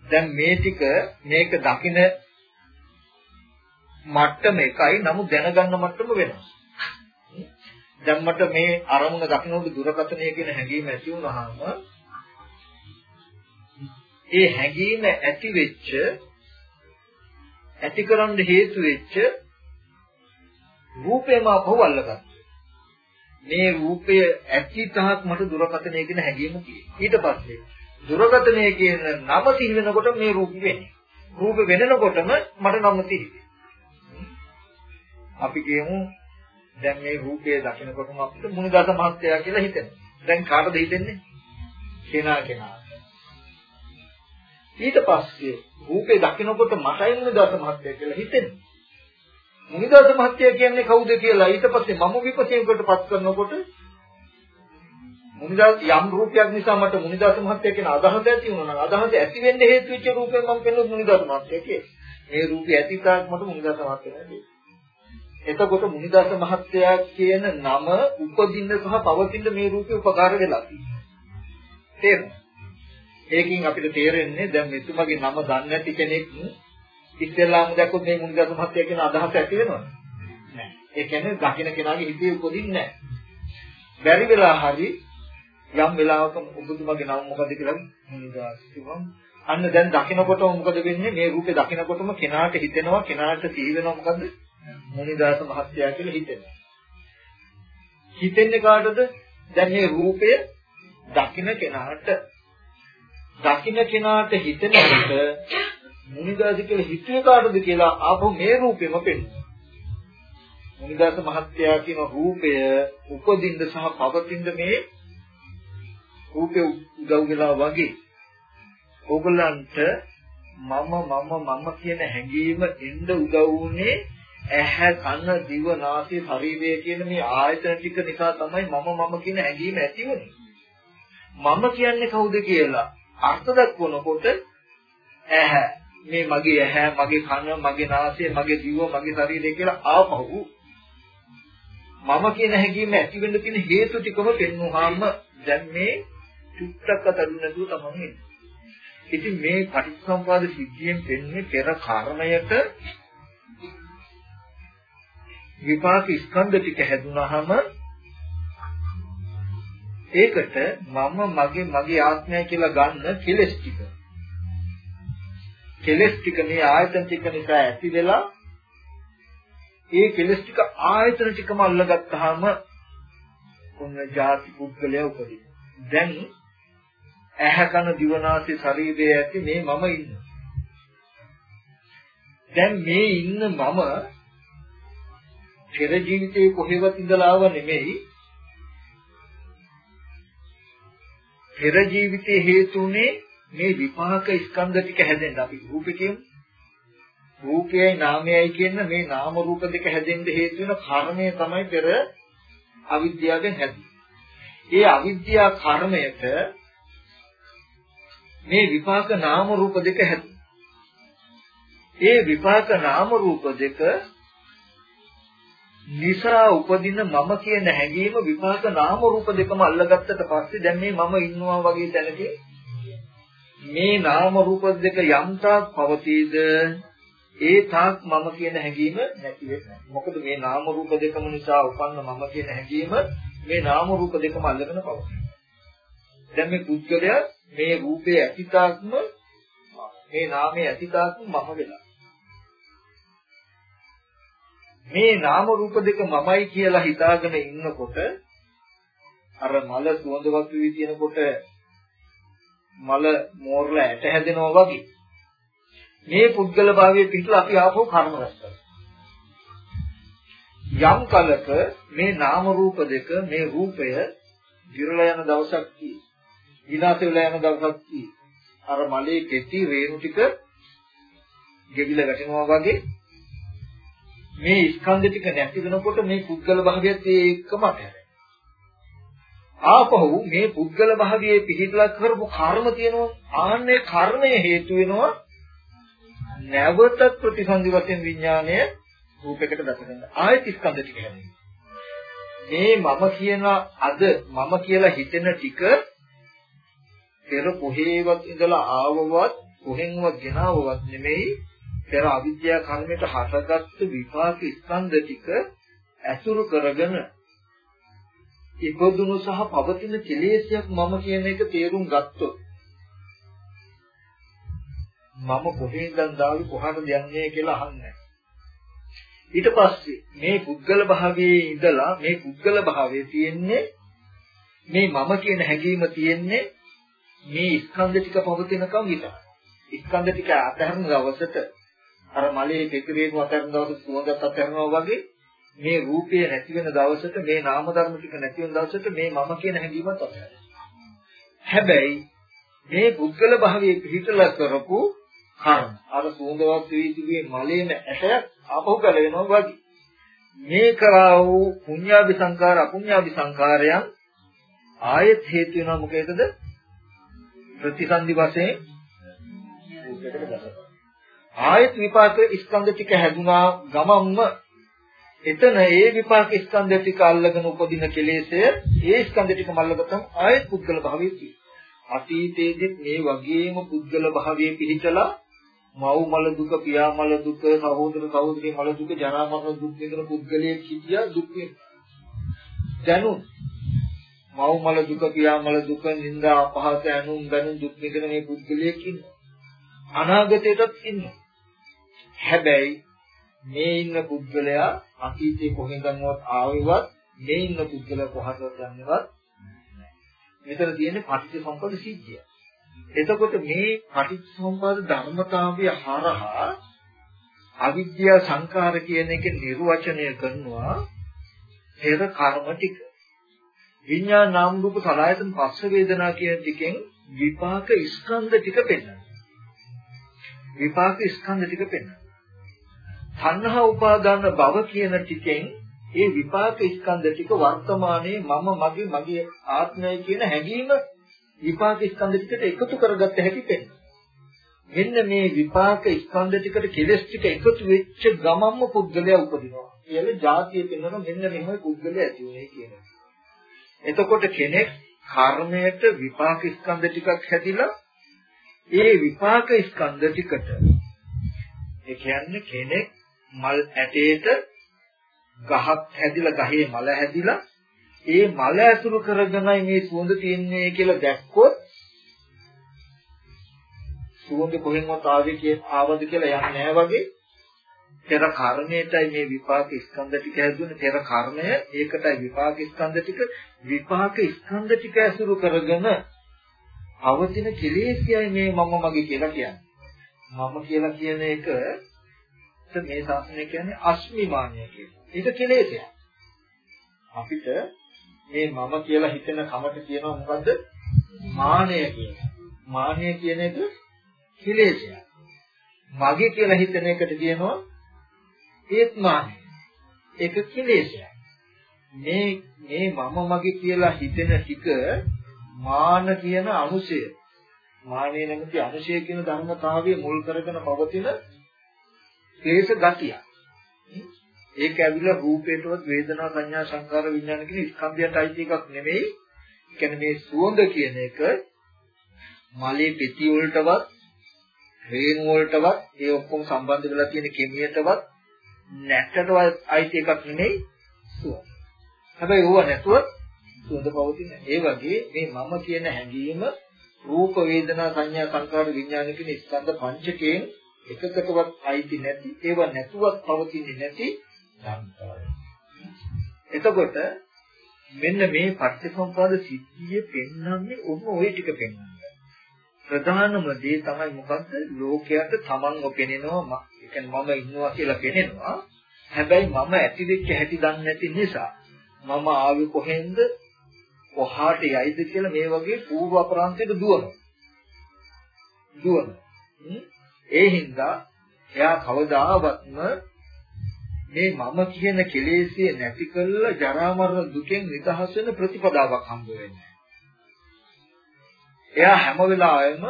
දැන් මේ ටික මේක දකින මට්ටම එකයි නමුත් දැනගන්න මට්ටම වෙනස්. දැන් මට මේ අරමුණ දකින්නට දුරකථනය කියන හැඟීම ඇති වුනහම ඒ හැඟීම ඇති වෙච්ච ඇතිකරන්න හේතු වෙච්ච රූපේම අපවල්ලගත්තා. මේ රූපය ඇති තහක් මට දුරකථනය කියන හැඟීම තියෙනවා. ඊට පස්සේ දුරකථනය කියන නම සිහි වෙනකොට මේ රූපෙ වෙන්නේ. රූප වෙනකොටම මට නම සිහි අපි කියමු දැන් මේ රූපය දකිනකොටම අපිට මුනිදාස මහත්තයා කියලා හිතෙනවා. දැන් කාටද හිතෙන්නේ? කෙනා කෙනා. ඊට පස්සේ රූපේ දකිනකොට මටයි මුනිදාස මහත්තයා කියලා හිතෙනවා. මුනිදාස මහත්තයා කියන්නේ කවුද කියලා ඊට පස්සේ මම විපතේකට පත් කරනකොට මුනිදාස යම් රූපයක් නිසා මට මුනිදාස මහත්තයා කියන අදහස ඇති වුණා නම් අදහස ඇති වෙන්න හේතු වෙච්ච රූපෙන් මම පෙන්වුත් මුනිදාස මහත්තයා කියලා. මේ රූපය ඇතිතාක් මට මුනිදාස මහත්තයා නේද? එතකොට මුනිදාස මහත්තයා කියන නම උපදින්න සහ පවතින්න මේ රූපේ උපකාර වෙලා තියෙනවා. ඒකෙන් අපිට තේරෙන්නේ දැන් මෙතුමගේ නම දන්නේ නැති කෙනෙක් ඉස්සෙල්ලාම දැක්කොත් මේ මුනිදාස මහත්තයා කියන අදහස ඇති වෙනවද? නැහැ. ඒ කියන්නේ දකින්න කෙනාගේ හිතේ උපදින්නේ නැහැ. බැරි වෙලා හරි යම් වෙලාවක ඔබතුමාගේ නම මොකද කියලා මුනිදාස කිව්වම අන්න දැන් දකින්නකොටම මොකද වෙන්නේ මේ රූපේ දකින්නකොටම කෙනාට හිතෙනවා කෙනාට සිහි වෙනවා මොකද්ද මුනිදාස මහත්තයා කියලා හිතෙනවා හිතෙන්නේ කාටද දැන් මේ රූපය දකින්න කෙනාට දකින්න කෙනාට හිතෙනකොට මුනිදාස කියලා හිතුවේ කාටද කියලා ආපහු මේ රූපෙම පෙන්නනවා. මුනිදාස මහත්තයා කියන රූපය උපදින්න සහ පවතින්න මේ රූපේ උදව් වෙලා වගේ. ඕගලන්ට මම මම මම කියන හැඟීම එන්න උදව් වුනේ ඇහැ කන දිව නාසය ශරීරය කියන මේ ආයතන ටික නිසා තමයි මම මම කියන හැඟීම ඇති වුනේ මම කියන්නේ කවුද කියලා අර්ථ දක්වනකොට ඇහැ මේ මගේ ඇහැ මගේ කන මගේ නාසය මගේ දිව මගේ ශරීරය කියලා ආපහු මම කියන හැඟීම ඇති වෙන්න තියෙන හේතු ටිකම පෙන්වුවාම දැන් මේ චුට්ටක් අතරින් නැතුව තමයි එන්නේ ඉතින් මේ පටිච්චසමුපාද සිද්ධියෙන් දෙන්නේ පෙර කර්මයට විපාක ස්කන්ධ ටික හැදුනහම ඒකට මම මගේ මගේ ආත්මය කියලා ගන්න කෙලස් ටික. කෙලස් ටික මේ ආයතන ටික නිසා ඇති වෙලා ඒ කෙලස් ටික ආයතන ටිකම අල්ලගත්තාම ඔන්න ಜಾති පුද්ගලයා උපදින. දැන් ඇහැ කන දිවනාසය ශරීරය ඇති මේ මම ඉන්න. දැන් මේ ඉන්න මම පෙර ජීවිතේ කොහෙවත් ඉඳලා ආව නෙමෙයි. පෙර ජීවිතේ හේතුනේ මේ විපාක ස්කන්ධ ටික හැදෙන්න අපි රූපේ කියමු. රූපයයි නාමයයි කියන මේ නාම රූප දෙක හැදෙන්න හේතු වෙන කර්මය තමයි පෙර අවිද්‍යාවෙන් හැදෙන්නේ. ඒ අවිද්‍යා කර්මයට මේ විපාක නාම රූප දෙක හැදුවා. ඒ විපාක නාම රූප දෙක නිසා උපදින මම කියන හැඟීම විපාක නාම රූප දෙකම අල්ලගත්තට පස්සේ දැන් මේ මම ඉන්නවා වගේ දැනක මේ නාම රූප දෙක යම් තාක් පවතීද ඒ තාක් මම කියන හැඟීම නැති වෙනවා. මොකද මේ නාම රූප දෙකම නිසා උපන්න මම කියන හැඟීම මේ නාම රූප දෙකම අල්ලගෙන පවතී. දැන් මේ පුද්ගලයා මේ රූපේ ඇතිතාක්ම මේ නාමයේ ඇතිතාක්ම මම වෙලා. මේ නාම රූප දෙක මමයි කියලා හිතාගෙන ඉන්නකොට අර මල සුවඳවත් වී තියෙනකොට මල මෝරලා ඇට හැදෙනවා වගේ මේ පුද්ගල භාවයේ පිටලා අපි ආපහු කර්ම රැස් යම් කලක මේ නාම රූප දෙක මේ රූපය විරල යන දවසක් කී විනාශ වෙලා යන දවසක් අර මලේ කෙටි රේණු ටික ගෙවිලා වැටෙනවා වගේ මේ ස්කන්ධ ටික නැති වෙනකොට මේ පුද්ගල භාවයත් ඒකම අතහැරෙනවා. ආපහු මේ පුද්ගල භාවයේ පිහිටලා කරපු කර්ම තියෙනවා. ආන්නේ කර්මය හේතු වෙනවා නැවත ප්‍රතිසන්දි වශයෙන් විඥාණය රූපයකට දැකගන්න. ආයෙත් ස්කන්ධ ටික හැදෙනවා. මේ මම කියන අද මම කියලා හිතෙන ටික පෙර කොහේවත් ඉඳලා ආවවත් කොහෙන්වත් ගෙනාවවත් නෙමෙයි පෙර අවිද්‍යා කර්මයට හටගත්තු විපාක ස්කන්ධ ටික ඇසුරු කරගෙන ඉපදුණු සහ පවතින කෙලෙසයක් මම කියන එක තේරුම් ගත්තොත් මම කොහෙන්ද දාවි කොහටද යන්නේ කියලා අහන්නේ ඊට පස්සේ මේ පුද්ගල භාවයේ ඉඳලා මේ පුද්ගල භාවයේ තියෙන්නේ මේ මම කියන හැඟීම තියෙන්නේ මේ ස්කන්ධ ටික පවතිනකම් විතරයි. ස්කන්ධ ටික අතහැරන දවසට අර මලේ පෙතිරේම අතහැරන දවසට සුවඳත් අතහැරනවා වගේ මේ රූපය නැති වෙන දවසට මේ නාම ධර්ම ටික නැති වෙන දවසට මේ මම කියන හැඟීමත් අතහැරෙනවා. හැබැයි මේ පුද්ගල භාවයේ පිහිටලා කරපු කර්ම අර සුවඳවත් වීතිගේ මලේම ඇට ආපහු ගලවෙනවා වගේ මේ කරා වූ පුඤ්ඤාභි සංකාර අපුඤ්ඤාභි සංකාරයන් ආයෙත් හේතු වෙනවා මොකේදද ප්‍රතිසන්දි වශයෙන් රූපයකට දැකලා. ආයත් විපාක ස්කන්ධ ටික හැදුනා ගමම්ම එතන ඒ විපාක ස්කන්ධ ටික අල්ලගෙන උපදින කෙලෙසය ඒ ස්කන්ධ ටික මල්ලගතම ආයත් පුද්ගල භාවයේ තියෙනවා. අතීතයේදීත් මේ වගේම පුද්ගල භාවයේ පිහිටලා මව් මල දුක, පියා මල දුක, සහෝදර සහෝදරී මල දුක, ජරා මරණ දුක් විඳින පුද්ගලයෙක් හිටියා දුක් දැනුම් මව් මල දුක, පියා මල දුක, නිന്ദා අපහාස ඇනුම් බැනුම් දුක් විඳින මේ පුද්ගලයෙක් ඉන්නවා. අනාගතයටත් ඉන්නවා. හැබැයි මේ ඉන්න පුද්ගලයා අතීතේ කොහෙන්දන්වත් ආවෙවත් මේ ඉන්න පුද්ගලයා කොහටවත් යන්නේවත් මෙතන තියෙන්නේ පටිච්චසමුප්පාද සිද්ධිය. එතකොට මේ පටිච්චසමුප්පාද ධර්මතාවය හරහා අවිද්‍යා සංකාර කියන එක නිර්වචනය කරනවා පෙර කර්ම ටික. විඤ්ඤාණ නාම රූප සලආයතන පස්ස වේදනා කියන ටිකෙන් විපාක ස්කන්ධ ටික පෙන්වනවා. විපාක ස්කන්ධ ටික පෙන්වනවා. තණ්හා උපාදාන භව කියන ටිකෙන් ඒ විපාක ස්කන්ධ ටික වර්තමානයේ මම මගේ මගේ ආත්මය කියන හැඟීම විපාක ස්කන්ධ ටිකට එකතු කරගත්ත හැටි පෙන්වනවා. මෙන්න මේ විපාක ස්කන්ධ ටිකට කෙලස් ටික එකතු වෙච්ච ගමම්ම පුද්ගලයා උපදිනවා. කියලා જાතිය පෙන්වන මෙන්න මෙහෙම පුද්ගලයා ඇති වෙන්නේ කියනවා. එතකොට කෙනෙක් කර්මයට විපාක ස්කන්ධ ටිකක් හැදිලා ඒ විපාක ස්කන්ධ ටිකට ඒ කියන්නේ කෙනෙක් මල් ඇටේට ගහක් හැදිලා ගහේ මල හැදිලා ඒ මල ඇසුරු කරගෙනයි මේ සුවඳ තියන්නේ කියලා දැක්කොත් සුවඳ කොහෙන්වත් ආවේ කිය ආවද කියලා යන්නේ නැහැ වගේ පෙර කර්මයටයි මේ විපාක ස්කන්ධ ටික හැදුනේ. පෙර කර්මය ඒකටයි විපාක ස්කන්ධ ටික. විපාක ස්කන්ධ ටික ඇසුරු කරගෙන අවතින කෙලෙස්යයි මේ මම මගේ කියලා කියන්නේ. මම කියලා කියන එක මේ ශාසනය කියන්නේ අස්මිමානිය කියලා. ඒක කෙලෙසයක්. අපිට මේ මම කියලා හිතෙන කමට කියනවා මොකද්ද? මානය කියලා. මානය කියන එක කෙලෙසයක්. මගේ කියලා හිතන එකට කියනවා ඒත් මානය. ඒක කෙලෙසයක්. මේ මේ මම මගේ කියලා හිතෙන ටික මාන කියන අනුශය මානේ නැමැති අනුශය කියන ධර්මතාවය මුල් කරගෙන පවතින ක්ලේශ ගතිය. ඒක ඇවිල්ලා රූපේටවත් වේදනා සංඥා සංකාර විඥාන කියන ස්කන්ධයට අයිති එකක් නෙමෙයි. කියන්නේ මේ සුවඳ කියන එක මලේ පෙති වලටවත් රේණු වලටවත් ඒ ඔක්කොම සම්බන්ධ වෙලා තියෙන කෙමියටවත් නැටටවත් අයිති එකක් නෙමෙයි සුවඳ. හැබැයි ඕව නැතුව සුවඳ පවතින. ඒ වගේ මේ මම කියන හැඟීම රූප වේදනා සංඥා සංකාර විඥාන කියන ස්කන්ධ පංචකයෙන් එකකටවත් අයිති නැති ඒව නැතුවත් පවතින්නේ නැති ධර්මතාවය. එතකොට මෙන්න මේ පටිච්චසමුපාද සිද්ධිය පෙන්වන්නේ ඔන්න ওই ටික පෙන්වන්නේ. ප්‍රධානම දේ තමයි මොකද්ද? ලෝකයට තමන්ව පෙනෙනවා, ඒ කියන්නේ මම ඉන්නවා කියලා පෙනෙනවා. හැබැයි මම ඇති වෙච්ච හැටි දන්නේ නැති නිසා මම ආවේ කොහෙන්ද? කොහාට යයිද කියලා මේ වගේ පූර්ව අපරාන්තයට දුවනවා. දුවනවා. ඒ හින්දා එයා කවදාවත්ම මේ මම කියන කෙලෙසිය නැති කළා ජරා මරණ දුකෙන් නිදහස් වෙන ප්‍රතිපදාවක් හම්බ වෙන්නේ. එයා හැම වෙලාවෙම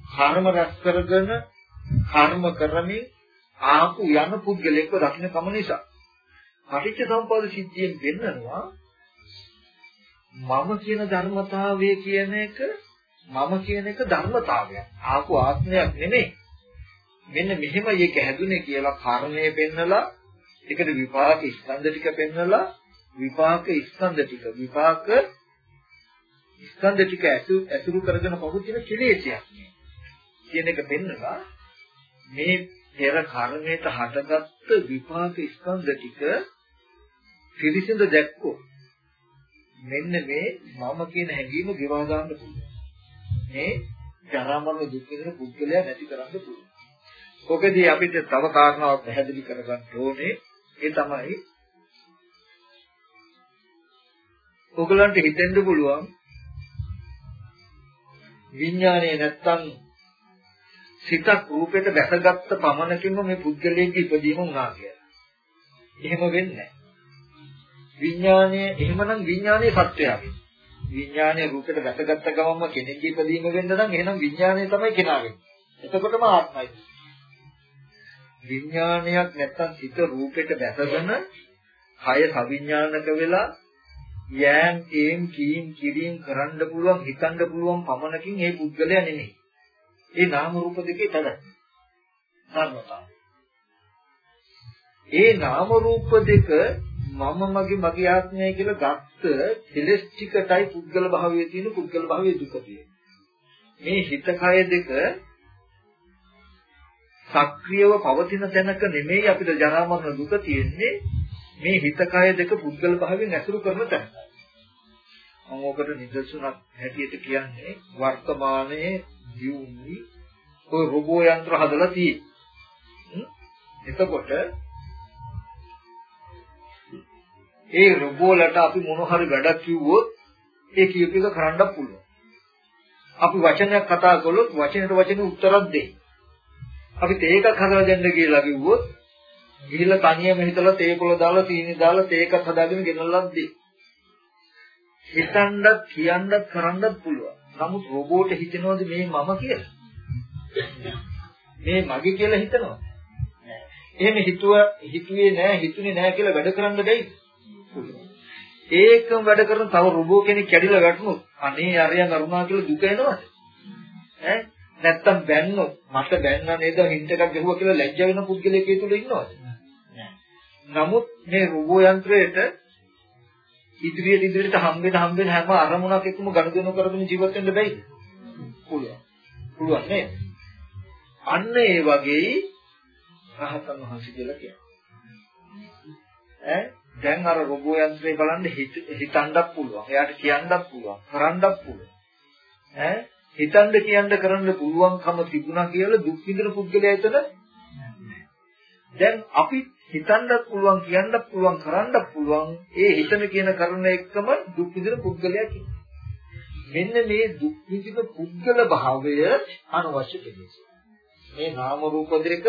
කර්ම රැස් කරගෙන කර්ම කරමින් ආපු යන පුද්ගලෙක්ව දකින්න කම නිසා පටිච්ච සම්පදාය සිද්ධියෙන් වෙන්නනවා මම කියන ධර්මතාවය කියන එක මම කියන එක ධර්මතාවයක්. ආපු ආත්මයක් නෙමෙයි. මෙන්න මෙහෙම එක හැදුනේ කියලා කර්මය පෙන්නලා ඒකට විපාක ස්කන්ධ ටික පෙන්නලා විපාක ස්කන්ධ ටික විපාක ස්කන්ධ ටික ඇසුරු කරගෙන පවතින කෙලෙසයක් නේ. කියන එක පෙන්නලා මේ පෙර කර්මයට හටගත්ත විපාක ස්කන්ධ ටික පිරිසිඳ දැක්කොත් මෙන්න මේ මම කියන හැඟීම ගෙවා ගන්න පුළුවන්. මේ ජරා මරණ දුක් විඳින පුද්ගලයා නැති කරන්න පුළුවන්. ඔකදී අපිට තව කාරණාවක් පැහැදිලි කරගන්න ඕනේ. ඒ තමයි ඔයගලන්ට හිතෙන්න පුළුවන් විඥානය නැත්තම් සිතක් රූපයට දැසගත්ත පමණකින්ම මේ පුද්ගලයෙක්ගේ ඉපදීම වුණා කියලා. එහෙම වෙන්නේ නැහැ. විඥානය එහෙමනම් විඥානයේ සත්‍යයක්. විඥානයේ රූපයට වැටගත්ත ගමන්ම කෙනෙක්ගේ ඉදීම වෙන්න නම් එහෙනම් විඥානය තමයි කෙනා වෙන්නේ. එතකොටම ආත්මයි. විඥානයක් නැත්තම් සිත රූපෙට දැසගෙන කය සවිඥානික වෙලා යෑම් ඒම් කීම් කිරීම් කරන්න පුළුවන් හිතන්න පුළුවන් පමණකින් ඒ පුද්ගලයා නෙමෙයි. ඒ නාම රූප දෙකේ තදයි. ධර්මතාව. ඒ නාම රූප දෙක මම මගේ මගේ ආත්මය කියලා ගත්ත කෙලස් ටිකටයි පුද්ගල භාවයේ තියෙන පුද්ගල භාවයේ දුක තියෙන්නේ. මේ හිත කය දෙක සක්‍රියව පවතින තැනක නෙමෙයි අපිට ජරා මරණ දුක තියෙන්නේ මේ හිත කය දෙක පුද්ගල භාවයෙන් ඇසුරු කරන තැන. මම ඔබට නිදර්ශනක් හැටියට කියන්නේ වර්තමානයේ ජීවුනි ඔය රොබෝ යන්ත්‍ර හදලා තියෙන්නේ. එතකොට ඒ රොබෝලට අපි මොන හරි වැඩක් කිව්වොත් ඒ කියප එක කරන්න පුළුවන්. අපි වචනයක් කතා කළොත් වචනෙට වචන උත්තරක් දෙයි. අපි තේකක් හදලා දෙන්න කියලා කිව්වොත් ගිහිල්ලා තනියම හිතලා තේකොළ දාලා සීනි දාලා තේකක් හදාගෙන ගෙනල්ලා දෙයි. හිතන්නත් කියන්නත් කරන්නත් පුළුවන්. නමුත් රොබෝට හිතනවාද මේ මම කියලා? මේ මගේ කියලා හිතනවා. එහෙම හිතුව හිතුවේ නෑ හිතුනේ නෑ කියලා වැඩ කරන්න බැයිද? ඒකම වැඩ කරන තව රොබෝ කෙනෙක් කැඩිලා වැටුනොත් අනේ අරයන් අරුණා කියලා දුක එනවද? ඈ නැත්තම් බැන්නොත් මට බැන්නා නේද හින්ට එකක් ගහුවා කියලා ලැජ්ජ වෙන පුද්ගලයෙක් ඒ තුල ඉන්නවද? නමුත් මේ රොබෝ යන්ත්‍රයට ඉදිරියට ඉදිරියට හම්බෙන හම්බෙන හැම අරමුණක් එක්කම ගනුදෙනු කරගෙන ජීවත් වෙන්න බැයිද? පුළුවන්. පුළුවන් නේද? අන්න ඒ වගේ රහතන් වහන්සේ කියලා කියනවා. ඈ දැන් අර රොබෝ යන්ත්‍රය බලන්න හිතන්නත් පුළුවන්. එයාට කියන්නත් පුළුවන්. කරන්නත් පුළුවන්. ඈ හිතන්න කියන්න කරන්න පුළුවන්කම තිබුණා කියලා දුක් විඳින පුද්ගලයා එතන දැන් අපි හිතන්නත් පුළුවන් කියන්නත් පුළුවන් කරන්නත් පුළුවන් ඒ හිතන කියන කරන එකම දුක් විඳින පුද්ගලයා කියනවා. මෙන්න මේ දුක් විඳින පුද්ගල භාවය අනවශ්‍ය කෙලෙස්. මේ නාම රූප දෙක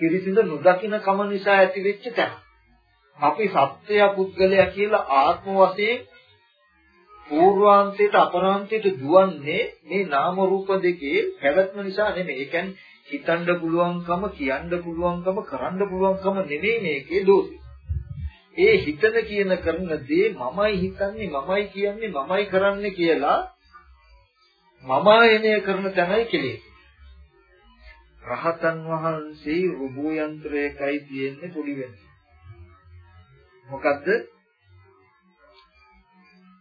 පිරිසිදු නොදකින්න කම නිසා ඇතිවෙච්ච තැන. අපි සත්‍යය පුද්ගලයා කියලා ආත්ම වශයෙන් పూర్වාන්තයට අපරාන්තයට දුවන්නේ මේ නාම රූප දෙකේ පැවැත්ම නිසා නෙමෙයි. ඒ කියන්නේ හිතන්න පුළුවන්කම, කියන්න පුළුවන්කම, කරන්න පුළුවන්කම නෙමෙයි මේකේ දෝෂය. ඒ හිතන කියන කරන දේ මමයි හිතන්නේ, මමයි කියන්නේ, මමයි කරන්නේ කියලා මම එනය කරන තැනයි කෙලෙස්. රහතන් වහන්සේ රොබෝ යන්ත්‍රයකයි තියෙන්නේ පොඩි වෙනස. මොකද්ද?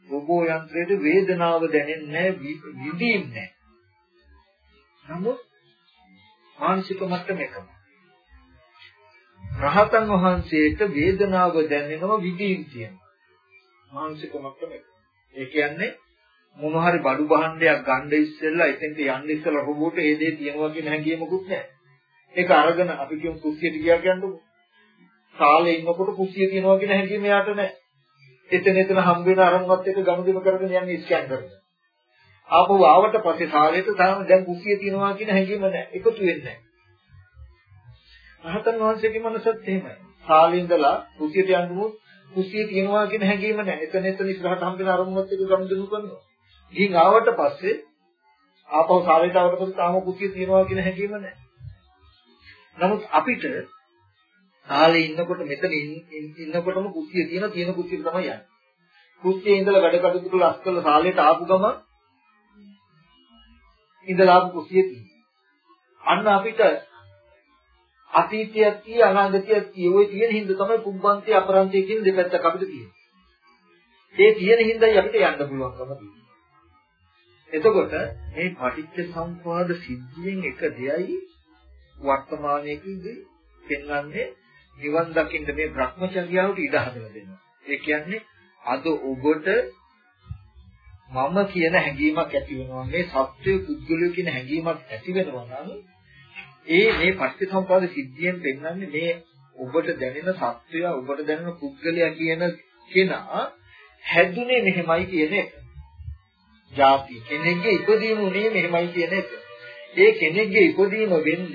රොබෝ යන්ත්‍රයේ වේදනාව දැනෙන්නේ විඳින්නේ නැහැ. නමුත් මානසික මට්ටම එකම. රහතන් වහන්සේට වේදනාව දැනෙනවා විඳින් තියෙනවා. මානසික මට්ටම එක. ඒ කියන්නේ මොන හරි බඩු භාණ්ඩයක් ගන්න ඉස්සෙල්ලා එතෙන්ට යන්න ඉස්සෙල්ලා රොබෝට ඒ දේ තියනවා කියන හැඟීමකුත් නැහැ. ඒක අරගෙන අපි කියමු කුස්සියට ගියා කියන්නකො. කාලේ ඉන්නකොට කුස්සිය තියනවා කියන හැඟීම යාට නැහැ. එතන එතන හම්බ වෙන අරමුණත් එක්ක ගනුදෙනු කරගෙන යන්නේ ස්කෑන් කරගෙන. ආපහු ආවට පස්සේ කාලේට තාම දැන් කුස්සිය තියනවා කියන හැඟීම නැහැ. එකතු වෙන්නේ නැහැ. රහතන් වහන්සේගේ මනසත් එහෙමයි. කාලේ ඉඳලා කුස්සියට යන්නු කුස්සිය තියනවා කියන හැඟීම නැහැ. එතන එතන ඉස්සරහට හම්බ වෙන අරමුණත් එක්ක ගනුදෙනු කරනවා. ගිහින් ආවට පස්සේ ආපහු කාලේට ආවට පස්සේ තාම කුස්සිය තියනවා කියන හැඟීම නැහැ. නමුත් අපිට කාලේ ඉන්නකොට මෙතන ඉන්නකොටම කුස්සිය තියෙන තියෙන කුස්සියට තමයි යන්නේ. කුස්සියේ ඉඳලා වැඩ කටයුතු කරලා අස්කල කාලේට ආපු ගම ඉඳලා ආපු කුස්සිය තියෙනවා. අන්න අපිට අතීතයක් කිය අනාගතයක් කිය ඔය තියෙන හින්දා තමයි පුබ්බන්තය අපරන්තය කියන දෙපැත්තක් අපිට තියෙන්නේ. ඒ තියෙන හින්දායි අපිට යන්න පුළුවන්කම තියෙන්නේ. එතකොට මේ පටිච්ච සම්පදාය සිද්ධියෙන් එක දෙයයි වර්තමානයේදී පෙන්වන්නේ නිවන් දකින්න මේ Brahmacharyaවට ඉඩ හදලා දෙනවා. ඒ කියන්නේ අද ඔබට මම කියන හැඟීමක් ඇති වෙනවා මේ සත්‍ය පුද්ගලය කියන හැඟීමක් ඇති වෙනවා නම් ඒ මේ පටිච්චසමුප්පාද සිද්ධියෙන් පෙන්වන්නේ මේ ඔබට දැනෙන සත්‍යය ඔබට දැනෙන පුද්ගලයා කියන කෙනා හැදුනේ මෙහෙමයි කියන එක. ಜಾති කෙනෙක්ගේ ඉපදීම උනේ මෙහෙමයි කියන එක. ඒ කෙනෙක්ගේ ඉපදීම වෙන්න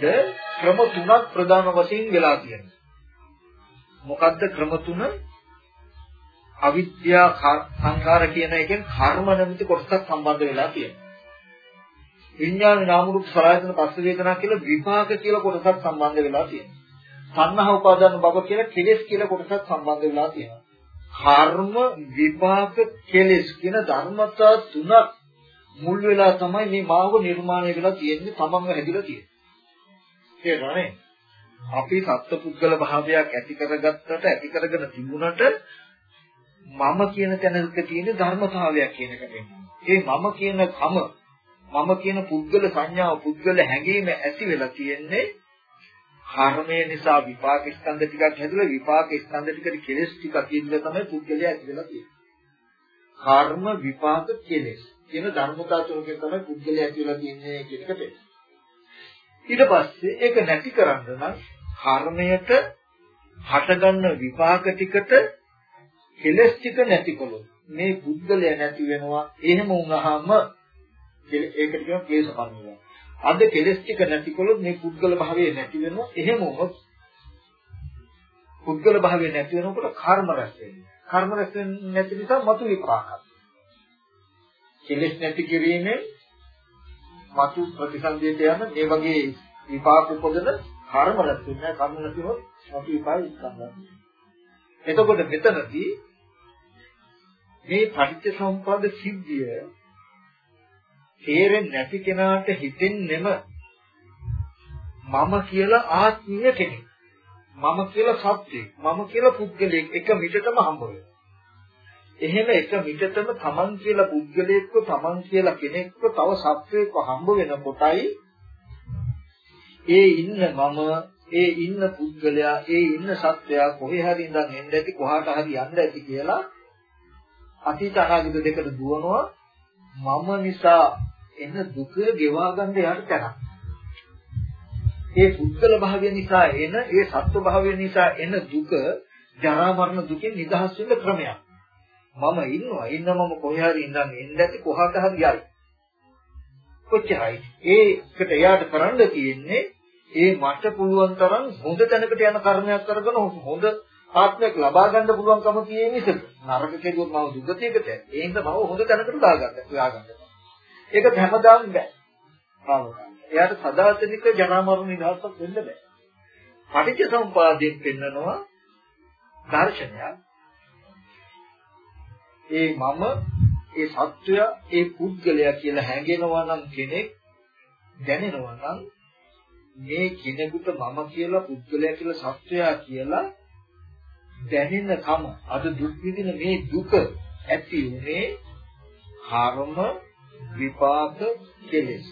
ක්‍රම තුනක් ප්‍රධාන වශයෙන් වෙලා තියෙනවා. මොකද්ද ක්‍රම තුන? අවිද්‍යා සංඛාර කියන එකෙන් කර්ම නැමැති කොටසක් සම්බන්ධ වෙලා තියෙනවා. විඥාන නාම රූප සලආයතන පස්ස වේදනා කියලා විපාක කියලා කොටසක් සම්බන්ධ වෙලා තියෙනවා. සංහා උපාදාන භව කියලා කෙලෙස් කියලා කොටසක් සම්බන්ධ වෙලා තියෙනවා. කර්ම විපාක කෙලෙස් කියන ධර්මතා තුනක් මුල් වෙලා තමයි මේ මාව නිර්මාණය වෙලා තියෙන්නේ තමන්ව හැදිලා තියෙන්නේ. තේරුණානේ? අපි සත්පුද්ගල භාවයක් ඇති කරගත්තට ඇති කරගෙන තිබුණට මම කියන තැනක තියෙන ධර්මතාවයක් කියන එක ඒ මම කියන කම මම කියන පුද්ගල සංඥාව පුද්ගල හැඟීම ඇති වෙලා තියෙන්නේ කර්මය නිසා විපාක ස්කන්ධ ටිකක් හැදලා විපාක ස්කන්ධ ටිකට කෙලෙස් ටිකක් ඉඳලා තමයි පුද්ගලයා ඇති වෙලා තියෙන්නේ. කර්ම විපාක කෙලෙස් කියන ධර්මතා තුනකින් තමයි පුද්ගලයා ඇති වෙලා තියෙන්නේ කියන එකට. ඊට පස්සේ ඒක නැති කරන්න නම් කර්මයට හටගන්න විපාක ටිකට කෙලස් ටික නැතිකොළොත් මේ පුද්ගලයා නැති වෙනවා එහෙම වුණාම ඒකට කියනවා ක්ලේශ කර්මය. අද කෙලස් ටික නැතිකොළොත් මේ පුද්ගල භාවය නැති වෙනවා එහෙම වුණොත් පුද්ගල භාවය නැති වෙනකොට කර්ම රැස් වෙනවා. කර්ම රැස් වෙන්නේ නැති නිසා මතු විපාකයක්. කෙලස් නැති කිරීමෙන් මතු ප්‍රතිසන්දියට යන මේ වගේ විපාක උපදන කර්ම රැස් වෙන්නේ කර්ම නැතිවොත් මතු විපාක ඉස්සන්නා. එතකොට මෙතනදී මේ පටිච්ච සමුප්පාද සිද්ධිය තේරෙන්නේ නැති කෙනාට හිතෙන්නෙම මම කියලා ආත්මීය කෙනෙක්. මම කියලා සත්‍යයක්. මම කියලා පුද්ගලයෙක් එක මිටටම හම්බ එහෙම එක මිටටම තමන් කියලා පුද්ගලයෙක්ව තමන් කියලා කෙනෙක්ව තව සත්‍යයක්ව හම්බ වෙන කොටයි ඒ ඉන්න මම ඒ ඉන්න පුද්ගලයා ඒ ඉන්න සත්‍යයා කොහේ හරි ඉඳන් එන්න ඇති කොහාට හරි යන්න ඇති කියලා අතීත අනාගත දෙකට දුවනවා මම නිසා එන දුක ගෙවා ගන්න යාට තැනක්. ඒ පුද්ගල භාවය නිසා එන ඒ සත්ව භාවය නිසා එන දුක ජරා මරණ දුකෙන් නිදහස් වෙන්න ක්‍රමයක්. මම ඉන්නවා ඉන්න මම කොහේ හරි ඉඳන් එන්න ඇති කොහාට හරි යයි. කොච්චරයි ඒකට එයාට කරන්න තියෙන්නේ ඒ මට පුළුවන් තරම් හොඳ තැනකට යන කර්මයක් කරගෙන හොඳ ආත්මයක් ලබා ගන්න පුළුවන්කම තියෙන මිසක නරක කෙරුවොත් මම දුගතියකට ඒ හින්දා මම හොඳ තැනකට දාගන්න හොයාගන්න. ඒක හැමදාම බෑ. පාවකන්න. එයාට සදාතනික ජරා මරණ නිදහසක් වෙන්න බෑ. පටිච්ච සමුපාදයෙන් පෙන්නනවා දර්ශනයක්. ඒ මම ඒ සත්වය ඒ පුද්ගලයා කියලා හැඟෙනවා නම් කෙනෙක් දැනෙනවා නම් මේ කෙනෙකුට මම කියලා පුද්ගලයා කියලා සත්වයා කියලා දැනෙන කම අද දුක් විඳින මේ දුක ඇති උනේ කර්ම විපාක කෙලෙස්.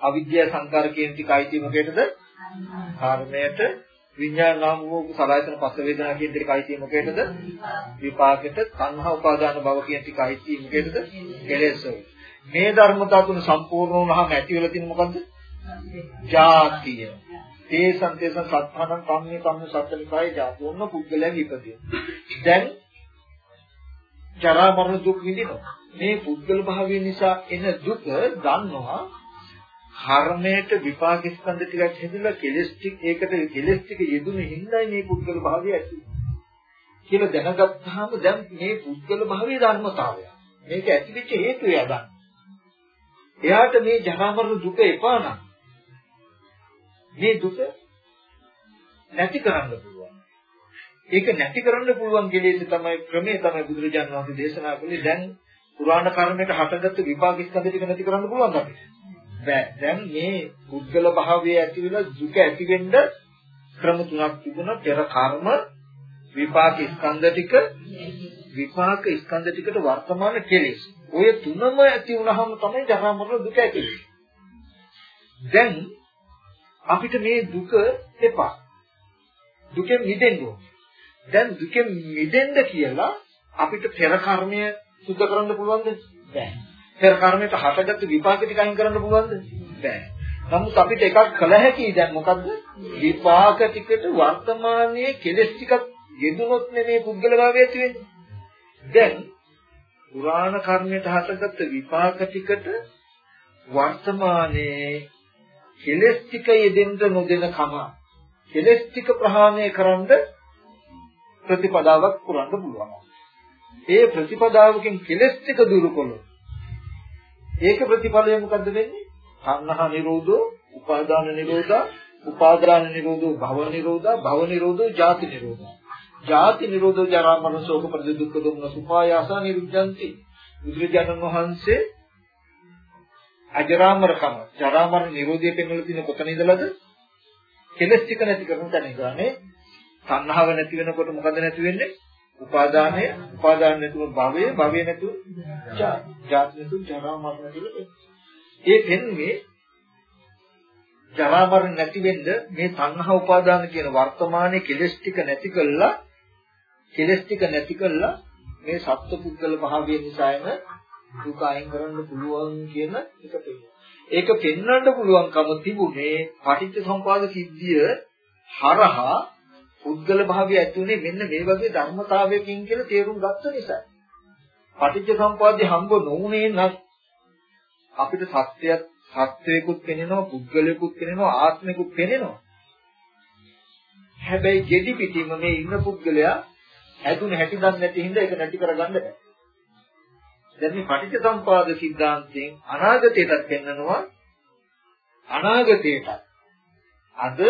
අවිද්‍යා සංකාර කියන ටික අයිති මොකේද කර්මයට විඥාන නාම රූප සලආයතන පස්ස වේදනා කියන ටික අයිති මොකේද විපාකෙට සංහා උපාදාන භව කියන ටික අයිති මොකේද කෙලෙස් මේ ධර්මතා තුන සම්පූර්ණ වුණාම ඇති වෙලා තියෙන මොකද්ද? ජාතිය. තේසං තේසං සත්තානං කම්මේ කම්ම සත්තනිකායේ ජාති. ඔන්න පුද්ගලයන් ඉපදින. දැන් ජරා මරණ දුක් විඳිනවා. මේ පුද්ගල භාවය නිසා එන දුක දන්නවා කර්මයට විපාක ස්කන්ධ ටිකක් හැදලා කෙලස් ටික ඒකට කෙලස් ටික යෙදුණු හිඳයි මේ පුද්ගල භාවය ඇති කියලා දැනගත්තාම දැන් මේ පුද්ගල භාවයේ ධර්මතාවය. මේක ඇතිවෙච්ච හේතුව යදන්න. එයාට මේ ජරා මරණ දුක එපා නම් මේ දුක නැති කරන්න පුළුවන්. ඒක නැති කරන්න පුළුවන් කෙලෙස් තමයි ක්‍රමේ තමයි බුදුරජාණන් වහන්සේ දේශනා කළේ දැන් පුරාණ කර්මයක හටගත්තු විපාක ස්කන්ධ ටික නැති කරන්න පුළුවන් අපිට. බෑ. දැන් මේ පුද්ගල භාවයේ ඇති වෙන දුක ඇති වෙන්න ක්‍රම තුනක් තිබුණා. පෙර කර්ම විපාක ස්කන්ධ ටික විපාක ස්කන්ධ ටිකට වර්තමාන කෙලෙස්. ඔය තුනම ඇති වුණාම තමයි ජරා මරණ දුක ඇති වෙන්නේ. දැන් අපිට මේ දුක එපා. දුකෙන් මිදෙන්න ඕනේ. දැන් දුකෙන් මිදෙන්න කියලා අපිට පෙර කර්මය සුද්ධ කරන්න පුළුවන්ද? බෑ. පෙර කර්මයට හටගත්තු විපාක ටික අයින් කරන්න පුළුවන්ද? බෑ. නමුත් අපිට එකක් කළ හැකි දැන් මොකද්ද? විපාක ටිකට වර්තමානයේ කෙලස් ටිකක් යෙදුනොත් නෙමේ පුද්ගල භාවය ඇති වෙන්නේ. දැන් පුරාණ කර්මයට හටගත්තු විපාක ටිකට වර්තමානයේ කෙලස් ටික යෙදෙන්න නොදෙන කම කෙලස් ටික ප්‍රහාණය කරන්න ප්‍රතිපදාවක් පුරන්න පුළුවන්. ඒ ප්‍රතිපදාවකින් කෙලස් ටික දුරු කළොත් ඒක ප්‍රතිඵලය මොකද්ද වෙන්නේ? තණ්හා නිරෝධෝ, උපාදාන නිරෝධා, උපාදාන නිරෝධෝ, භව නිරෝධා, භව නිරෝධෝ, ජාති නිරෝධා. ජාති නිරෝධෝ ජරා මරණ ශෝක පරිදේ දුක්ඛ දොම්න සුපායාස නිරුද්ධಂತಿ. බුදුරජාණන් වහන්සේ අජරාමරකම ජරා මරණ නිරෝධය පෙන්වලා තියෙන කොතන ඉඳලාද? කෙලස් ටික නැති කරන තැන ඉඳලානේ. තණ්හාව නැති වෙනකොට මොකද නැති වෙන්නේ? උපාදානය, උපාදාන නැතුව භවය, භවය නැතුව ජාති නැතුව ජරා මරණ කියලා ඒ. පෙන්වේ ජරා මරණ නැති වෙන්න මේ තණ්හා උපාදාන කියන වර්තමානයේ කෙලස් ටික නැති කළා. කෙලස් ටික නැති කළා. මේ සත්පුද්ගල භාවය නිසාම දුක අයින් කරන්න පුළුවන් කියන එක පෙන්නනවා. ඒක පෙන්වන්න පුළුවන්කම තිබුණේ පටිච්ච සමුපාද සිද්ධිය හරහා පුද්ගල භාවය ඇති උනේ මෙන්න මේ වගේ ධර්මතාවයකින් කියලා තේරුම් ගත්ත නිසා. පටිච්ච සම්පදාය හම්බ නොවුනේ නම් අපිට සත්‍යයක් සත්‍යයකුත් පෙනෙනවා පුද්ගලයකුත් පෙනෙනවා ආත්මිකුත් පෙනෙනවා. හැබැයි gedi පිටින්ම මේ ඉන්න පුද්ගලයා ඇතුණ හැටි දන්නේ නැති හින්දා ඒක නැටි කරගන්න බෑ. දැන් මේ පටිච්ච සම්පදාය સિદ્ધාන්තයෙන් අනාගතයටත් පෙන්නනවා අනාගතයට අද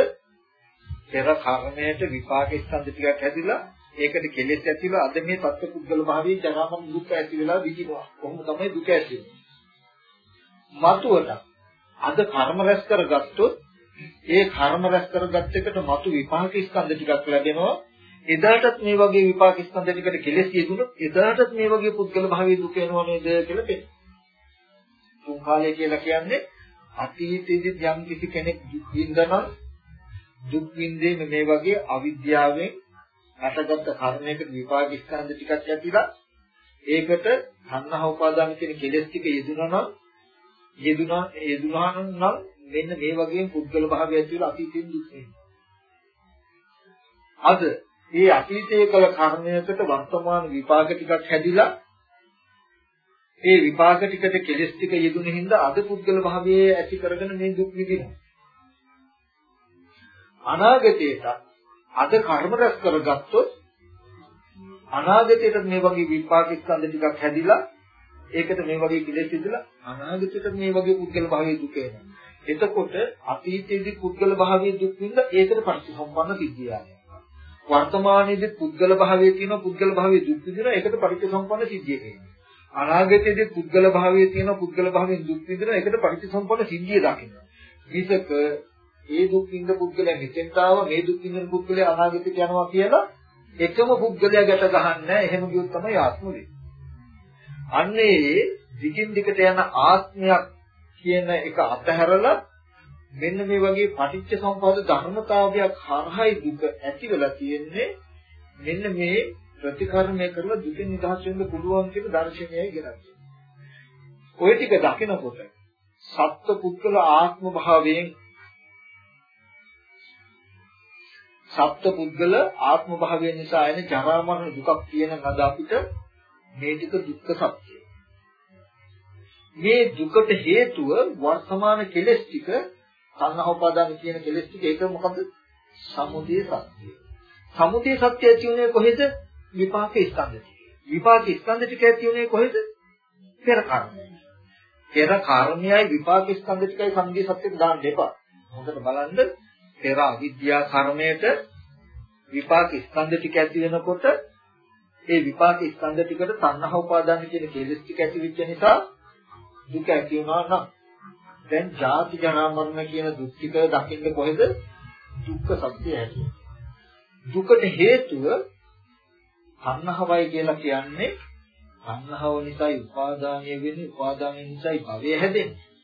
පෙර කර්මයට විපාක ස්කන්ධ ටිකක් හැදිලා ඒකට කෙලෙස් ඇතිලා අද මේ සත්‍ය පුද්ගල භාවයේ ජරාම දුක් ඇති වෙලා විඳිනවා. කොහොම තමයි දුක ඇති මතුවට අද කර්ම රැස් කරගත්තොත් ඒ කර්ම රැස් කරගත් එකට මතු විපාක ස්කන්ධ ටිකක් ලැබෙනවා. එදාටත් මේ වගේ විපාක ස්කන්ධ ටිකට කෙලෙස් යෙදුනොත් එදාටත් මේ වගේ පුද්ගල භාවයේ දුක එනවා නේද කියලා පෙන්නනවා. තුන් කාලය කියලා කියන්නේ අතීතයේදී යම් කිසි කෙනෙක් දුක් විඳනනම් දුක් විඳේ මේ වගේ අවිද්‍යාවෙන් අටගත් කර්මයකට විපාක ස්කන්ධ ටිකක් ඇතිලා ඒකට සංහව උපාදාන කියන කෙලෙස් ටික යෙදුනා නම් යෙදුනා යෙදුනා නම් මෙන්න මේ වගේ පුද්ගල භාවය ඇතිවලා අතීතයෙන් දුක් අද මේ අතීතයේ කළ කර්මයකට වර්තමාන විපාක ටිකක් හැදිලා ඒ විපාක ටිකට කෙලස් ටික යෙදුන හින්දා අද පුද්ගල භාවයේ ඇති කරගෙන මේ දුක් විඳිනවා. අනාගතයට අද කර්ම රැස් කරගත්තොත් අනාගතයට මේ වගේ විපාක ස්කන්ධ ටිකක් හැදිලා ඒකට මේ වගේ කෙලෙස් ඉදලා අනාගතයට මේ වගේ පුද්ගල භාවයේ දුක එනවා. එතකොට අතීතයේදී පුද්ගල භාවයේ දුක් විඳ ඒකට පරිසම්පන්න සිද්ධියයි. වර්තමානයේදී පුද්ගල භාවයේ තියෙන පුද්ගල භාවයේ දුක් විඳින ඒකට පරිච්ඡසම්පන්න සිද්ධිය කියනවා. අනාගතයේදී පුද්ගල භාවයේ තියෙන පුද්ගල භාවයෙන් දුක් විඳින ඒකට පරිච්ඡසම්පන්න සිද්ධිය දකිනවා. විසක ඒ දුක් විඳ පුද්ගලයා මෙතෙන්ට ආව මේ දුක් විඳින පුද්ගලයා අනාගතයට යනවා කියලා එකම පුද්ගලයා ගැට ගහන්නේ එහෙම ගියොත් තමයි ආත්ම වෙන්නේ. අන්නේ දිගින් දිගට යන ආත්මයක් කියන එක අතහැරලා මෙන්න මේ වගේ පටිච්ච සම්පදාය ධර්මතාවයක් හරහායි දුක ඇති වෙලා තියෙන්නේ මෙන්න මේ ප්‍රතිකර්මය කරලා දුකින් නිදහස් වෙන්න පුළුවන් කියන දර්ශනයයි ගෙනත්. ඔය ටික දකිනකොට සත්ත්ව පුද්ගල ආත්ම භාවයෙන් සත්ත්ව පුද්ගල ආත්ම භාවය නිසා එන ජරා මරණ දුකක් තියෙන නද අපිට මේ ටික දුක්ඛ සත්‍යය. මේ දුකට හේතුව වර්තමාන කෙලෙස් ටික සංඝහ උපාදාන කියන කෙලෙස් ටික ඒක මොකද? සමුදය සත්‍යය. සමුදය සත්‍ය ඇති උනේ කොහෙද? විපාක ස්කන්ධ ටික. විපාක ස්කන්ධ ටික ඇති උනේ කොහෙද? පෙර කර්මය. පෙර කර්මයයි විපාක ස්කන්ධ ටිකයි සමුදය සත්‍යෙට දාන්න එපා. හොඳට බලන්න පෙර අවිද්‍යා කර්මයට විපාක ස්කන්ධ ටික ඇති වෙනකොට ඒ විපාක ස්කන්ධ ටිකට තණ්හා උපාදාන කියන කෙලෙස් ටික ඇති වෙච්ච නිසා දුක ඇති වුණා නම් දැන් ජාති ජරා මරණ කියන දුක් ටික දකින්න කොහෙද? දුක්ඛ සත්‍ය ඇති. දුකට හේතුව තණ්හාවයි කියලා කියන්නේ තණ්හාව නිසායි උපාදානය වෙන්නේ උපාදානය නිසායි භවය හැදෙන්නේ.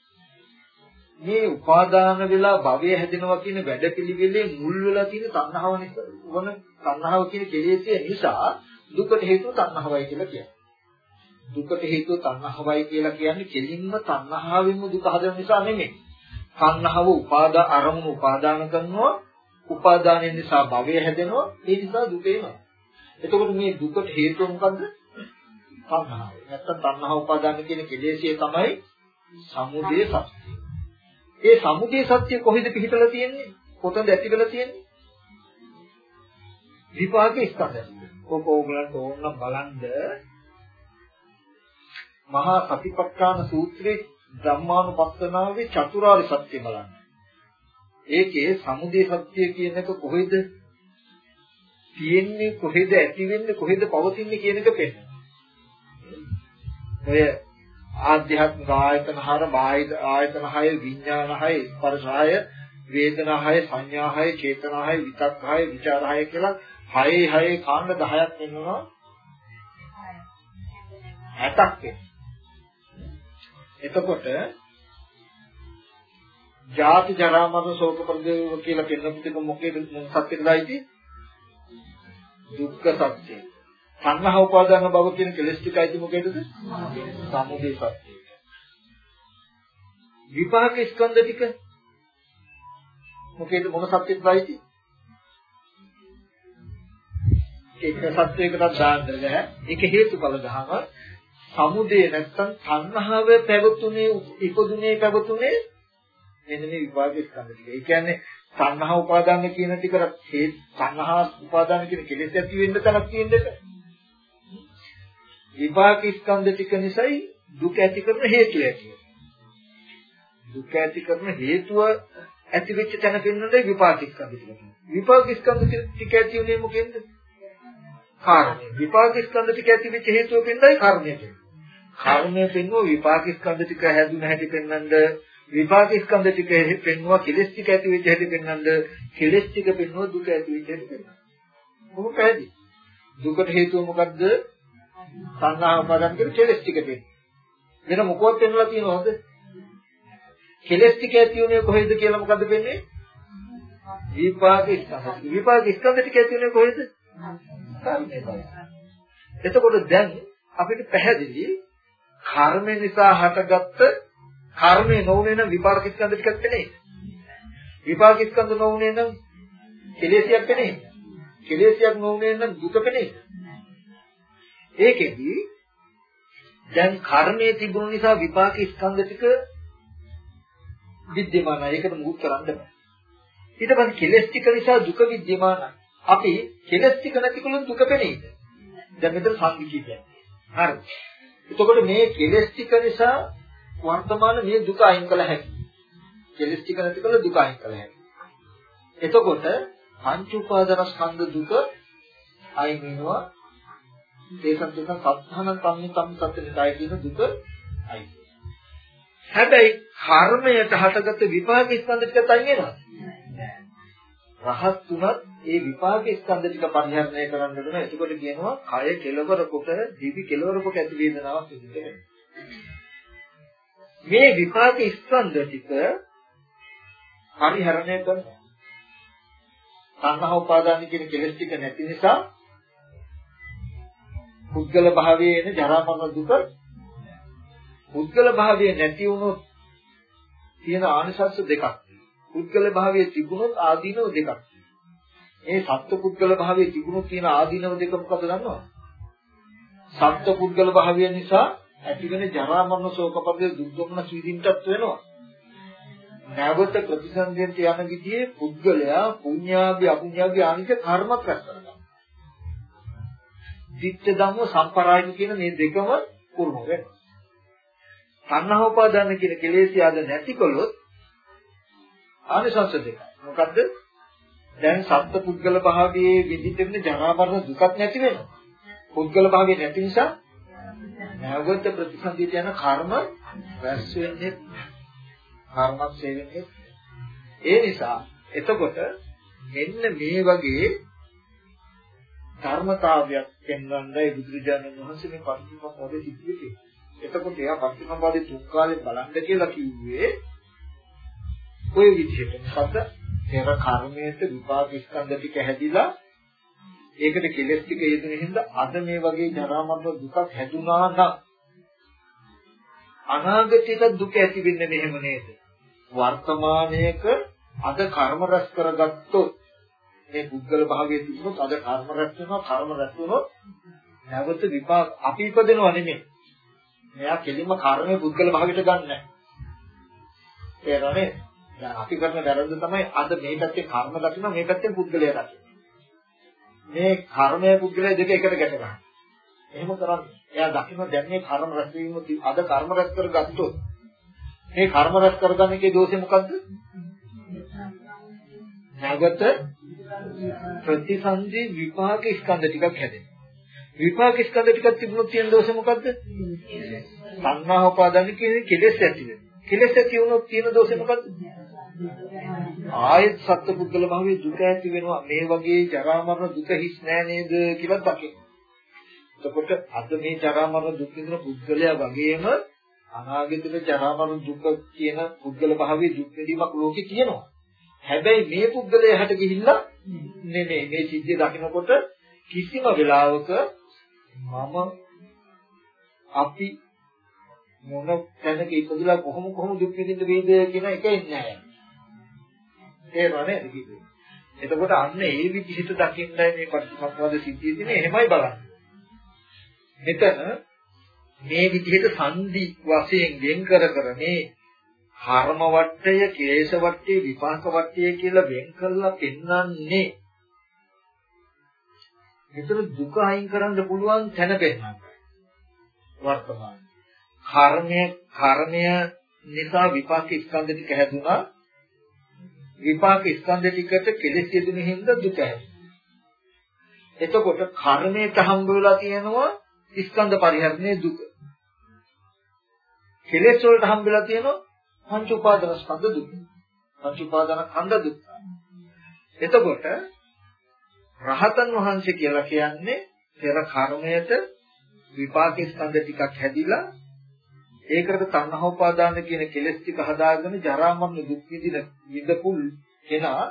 මේ උපාදාන වෙලා භවය හැදෙනවා කියන වැඩපිළිවෙලේ මුල් වෙලා තියෙන තණ්හාව නිසා වන තණ්හාව කියන කෙලෙස්ය නිසා දුකට හේතුව තණ්හාවයි කියලා කියනවා. දුකට හේතුව තණ්හාවයි කියලා කියන්නේ කෙලින්ම තණ්හාවෙන්ම දුක හදන නිසා නෙමෙයි. තණ්හාව උපාදා අරමුණු උපාදාන කරනවා උපාදානය නිසා භවය හැදෙනවා ඒ නිසා දුක එනවා. එතකොට මේ දුකට හේතුව මොකද්ද? තණ්හාව. නැත්තම් තණ්හා උපාදාන කියන කෙලෙසිය තමයි සමුදය සත්‍ය. ඒ සමුදය සත්‍ය කොහෙද පිහිටලා තියෙන්නේ? කොතනද ඇතිවලා තියෙන්නේ? විපාක ස්කන්ධය. ඔක ඕගලන්ට ඕනනම් බලන්න මහා සතිපට්ඨාන සූත්‍රයේ ධම්මානුපස්සනාවේ චතුරාර්ය සත්‍ය බලන්න. ඒකේ සමුදය සත්‍ය කියන එක කොහෙද තියෙන්නේ කොහෙද ඇති වෙන්නේ කොහෙද පවතින්නේ කියන එක පෙන්නනවා. ඔය ආධ්‍යාත්මික ආයතන හර බාහිර ආයතන හය විඥාන හය ස්පර්ශ හය වේදනා හය සංඥා හය චේතනා හය විතක් හය විචාර හය කියලා හයේ හයේ කාණ්ඩ 10ක් වෙනවා. 60ක් එතකොට ජාති ජරා මරණ ශෝක පරිදේව කියලා පෙන්නපු ටික මොකේද සත්‍යයටයි දුක්ඛ සත්‍යය. සංඝහ උපාදාන භව කියන කෙලස් ටිකයි මොකේදද? සමුදය සත්‍යය. විපාක ස්කන්ධ ටික මොකේද මොන සත්‍යෙත්වයිද? ඒක සත්‍යයකටත් දාන්න බෑ. ඒක හේතුඵල ධම සමුදය නැත්තම් තණ්හාව පැවතුනේ ඉපදුනේ පැවතුනේ මෙන්න මේ විපාක ස්කන්ධ ටික. ඒ කියන්නේ තණ්හා උපාදාන කියන ටික ඒ තණ්හා උපාදාන කියන කෙලෙස් ඇති වෙන්න තරක් තියෙන එක. විපාක ස්කන්ධ ටික නිසායි දුක ඇති කරන හේතු ඇති දුක ඇති කරන හේතුව ඇති වෙච්ච තැන පෙන්වන්නේ විපාක ස්කන්ධ ටික. විපාක ස්කන්ධ ටික ඇති වෙන්නේ මොකෙන්ද? කාරණේ. විපාක ස්කන්ධ ටික ඇති වෙච්ච හේතුව පෙන්වයි කර්මයට. කර්මය පෙන්වුව විපාක ස්කන්ධ ටික හැදුන හැටි පෙන්වන්නද විපාක ස්කන්ධ ටික පෙන්වුවා කෙලස් ටික ඇති වෙච්ච හැටි පෙන්වන්නද කෙලස් ටික පෙන්වුවා දුක ඇති වෙච්ච හැටි පෙන්වන්න. මොකද පැහැදිලි. දුකට හේතුව මොකද්ද? සංඝා උපාදාන කියන කෙලස් ටික පෙන්න. වෙන මොකවත් පෙන්වලා තියෙනවද? කෙලස් ටික ඇති උනේ කොහෙද කියලා මොකද්ද පෙන්නේ? විපාක ස්කන්ධ. විපාක ස්කන්ධ ටික ඇති උනේ කොහෙද? එතකොට දැන් අපිට පැහැදිලි කර්ම නිසා හටගත්ත කර්මය නොවුනේ නම් විපාක ස්කන්ධ ටිකක් වෙන්නේ. විපාක ස්කන්ධ නොවුනේ නම් කෙලෙසියක් වෙන්නේ. කෙලෙසියක් නොවුනේ නම් දුක වෙන්නේ. ඒකෙදි දැන් කර්මයේ තිබුණු නිසා විපාක ස්කන්ධ ටික විද්‍යමානයි. ඒකට මුකුත් කරන්න බෑ. ඊට පස්සේ කෙලස් ටික නිසා දුක විද්‍යමානයි. අපි කෙලස් ටික නැතිකොලොත් දුක පෙනේද? දැන් මෙතන සංකීර්ණ කියන්නේ. හරි. එතකොට මේ කෙලස් ටික නිසා වර්තමාන මේ දුක අයින් කළ හැකියි. කෙලස් ටික නැතිකොල දුක අයින් කළ හැකියි. එතකොට පංච උපාදානස්කන්ධ දුක අයින් වෙනවා. ඒකත් දුක සත්හන සම්මි සම්මි සත්‍යනිකයි කියන දුක අයින් හැබැයි කර්මයට හටගත්ත විපාක ස්කන්ධ ටිකත් අයින් වෙනවා. රහත් තුනත් ඒ විපාක ස්කන්ධ ටික පරිහරණය කරන්න ඕන. එතකොට කියනවා කය කෙලවර කොට දිවි කෙලවර කොට ඇති වේදනාවක් විඳින්න. මේ විපාක ස්කන්ධ ටික පරිහරණය කරනවා. සංඝහ උපාදාන කියන කෙලෙස් ටික නැති නිසා පුද්ගල භාවයේ එන ජරා මරණ දුක පුද්ගල භාවයේ නැති වුණොත් තියෙන ආනිසංස දෙකක්. පුද්ගල භාවයේ තිබුණොත් ආදීනව දෙකක්. මේ සත්ව පුද්ගල භාවයේ තිබුණොත් තියෙන ආදීනව දෙක මොකද දන්නවද? සත්ව පුද්ගල භාවය නිසා ඇතිවෙන ජරා මරණ ශෝක පරිදේ දුක් දුක්න සීදින්ටත් වෙනවා. නැවත ප්‍රතිසන්දියට යන විදිහේ පුද්ගලයා පුඤ්ඤාභි අපුඤ්ඤාභි ආනික කර්මත් රැස් කරනවා. දිත්‍ය ධම්ම සම්පරායන කියන මේ දෙකම පුරුම වෙනවා. සංහෝපාදාන කියන කෙලෙසිය ආද නැතිකොලොත් ආනිසංස දෙක. මොකද්ද? දැන් සත්ත්ව පුද්ගල භාවයේ විදිතෙන්න ජරා මරණ දුකක් නැති වෙනවා. පුද්ගල භාවයේ නැති නිසා නැවත ප්‍රතිසන්දියට යන කර්ම රැස් වෙන්නේ කර්මත් වෙන්නේ ඒ නිසා එතකොට මෙන්න මේ වගේ ධර්මතාවයක් පෙන්වන්නයි බුදුරජාණන් වහන්සේ මේ පටිච්චසමුප්පාදේ සිද්ධියේ එතකොට එයා පටිච්චසමුප්පාදේ තුන් කාලේ බලන්න කියලා කිව්වේ ওই විදිහට මොකද පෙර කර්මයේ විපාක ස්කන්ධ ටික හැදිලා ඒකට කෙලෙස් ටික යෙදෙන හින්දා අද මේ වගේ ජරා මරණ දුකක් හැදුනා නම් අනාගතයට දුක ඇති වෙන්නේ මෙහෙම නේද? වර්තමානයේක අද කර්ම රැස් කරගත්තොත් මේ පුද්ගල භාවයේ තිබුණොත් අද කර්ම රැස් වෙනවා කර්ම රැස් වුණොත් නැවත විපාක අපි ඉපදෙනව නෙමෙයි. මෙයා කෙලින්ම කර්මයේ පුද්ගල භාවයට ගන්න නැහැ. තේරෙන්නේ? දැන් අපි කරන වැරද්ද තමයි අද මේ පැත්තේ කර්ම දකින්න මේ පැත්තේ පුද්ගලයා දකින්න. මේ කර්මය පුද්ගලය දෙක එකට ගැට ගන්න. එහෙම කරන්නේ. එයා දකින්න දැන් මේ කර්ම රැස් වීම අද කර්ම රැස් කරගත්තොත් මේ කර්ම රැස් කරගන්න එකේ දෝෂය මොකද්ද? නැවත ප්‍රතිසන්දි විපාක ස්කන්ධ ටිකක් හැදෙනවා. විපාක ස්කන්ධ ටිකක් තිබුණොත් තියෙන දෝෂය මොකද්ද? සංඝා උපාදාන කියන්නේ කෙලෙස් ඇති වෙනවා. කෙලෙස් ඇති වුණොත් තියෙන දෝෂය මොකද්ද? ආයත් සත්පුද්ගල භාවයේ දුක ඇති වෙනවා. මේ වගේ ජරා මරණ දුක හිස් නෑ නේද කියලා දකින්න. එතකොට අද මේ ජරා මරණ දුක් විඳින පුද්ගලයා වගේම අනාගතේ ජරා මරණ දුක කියන පුද්ගල භාවයේ දුක් විඳීමක් ලෝකේ තියෙනවා. හැබැයි මේ පුද්ගලයා හැට ගිහිල්ලා නෙමෙයි මේ සිද්ධිය දකිනකොට කිසිම වෙලාවක මම අපි මොන තැනක ඉපදුලා කොහොම කොහොම දුක් විඳින්න වේද කියන එක එන්නේ නැහැ. නේද කිව්වේ? එතකොට අන්න ඒ විදිහට දකින්නයි මේ පටිච්චසමුප්පාද සිද්ධිය තියෙන්නේ එහෙමයි බලන්නේ. මෙතන මේ විදිහට සංදි වශයෙන් වෙන් කර කර මේ කර්ම වට්ටය, කේශ වට්ටය, විපාක වට්ටය කියලා වෙන් කරලා පෙන්වන්නේ මෙතන දුක අයින් කරන්න පුළුවන් තැන පෙන්වන්න. වර්තමාන. කර්මය කර්මය නිසා විපාක ස්කන්ධ ටික හැදුනා. විපාක ස්කන්ධ ටිකට කෙලෙස් යෙදුණු හින්දා දුක හැදුනා. එතකොට කර්මයට හම්බ වෙලා තියෙනවා ස්කන්ධ පරිහරණයේ දුක. කෙලෙස් වලට හම්බ වෙලා තියෙනවා පංච උපාදාන ස්කන්ධ දුක. පංච උපාදාන ඛණ්ඩ දුක්. එතකොට රහතන් වහන්සේ කියලා කියන්නේ පෙර කර්මයට විපාක ස්කන්ධ ටිකක් හැදිලා ඒකට තණ්හා උපාදාන කියන කෙලෙස් ටික හදාගෙන ජරා මරණ දුක් විඳින විඳපුල් කෙනා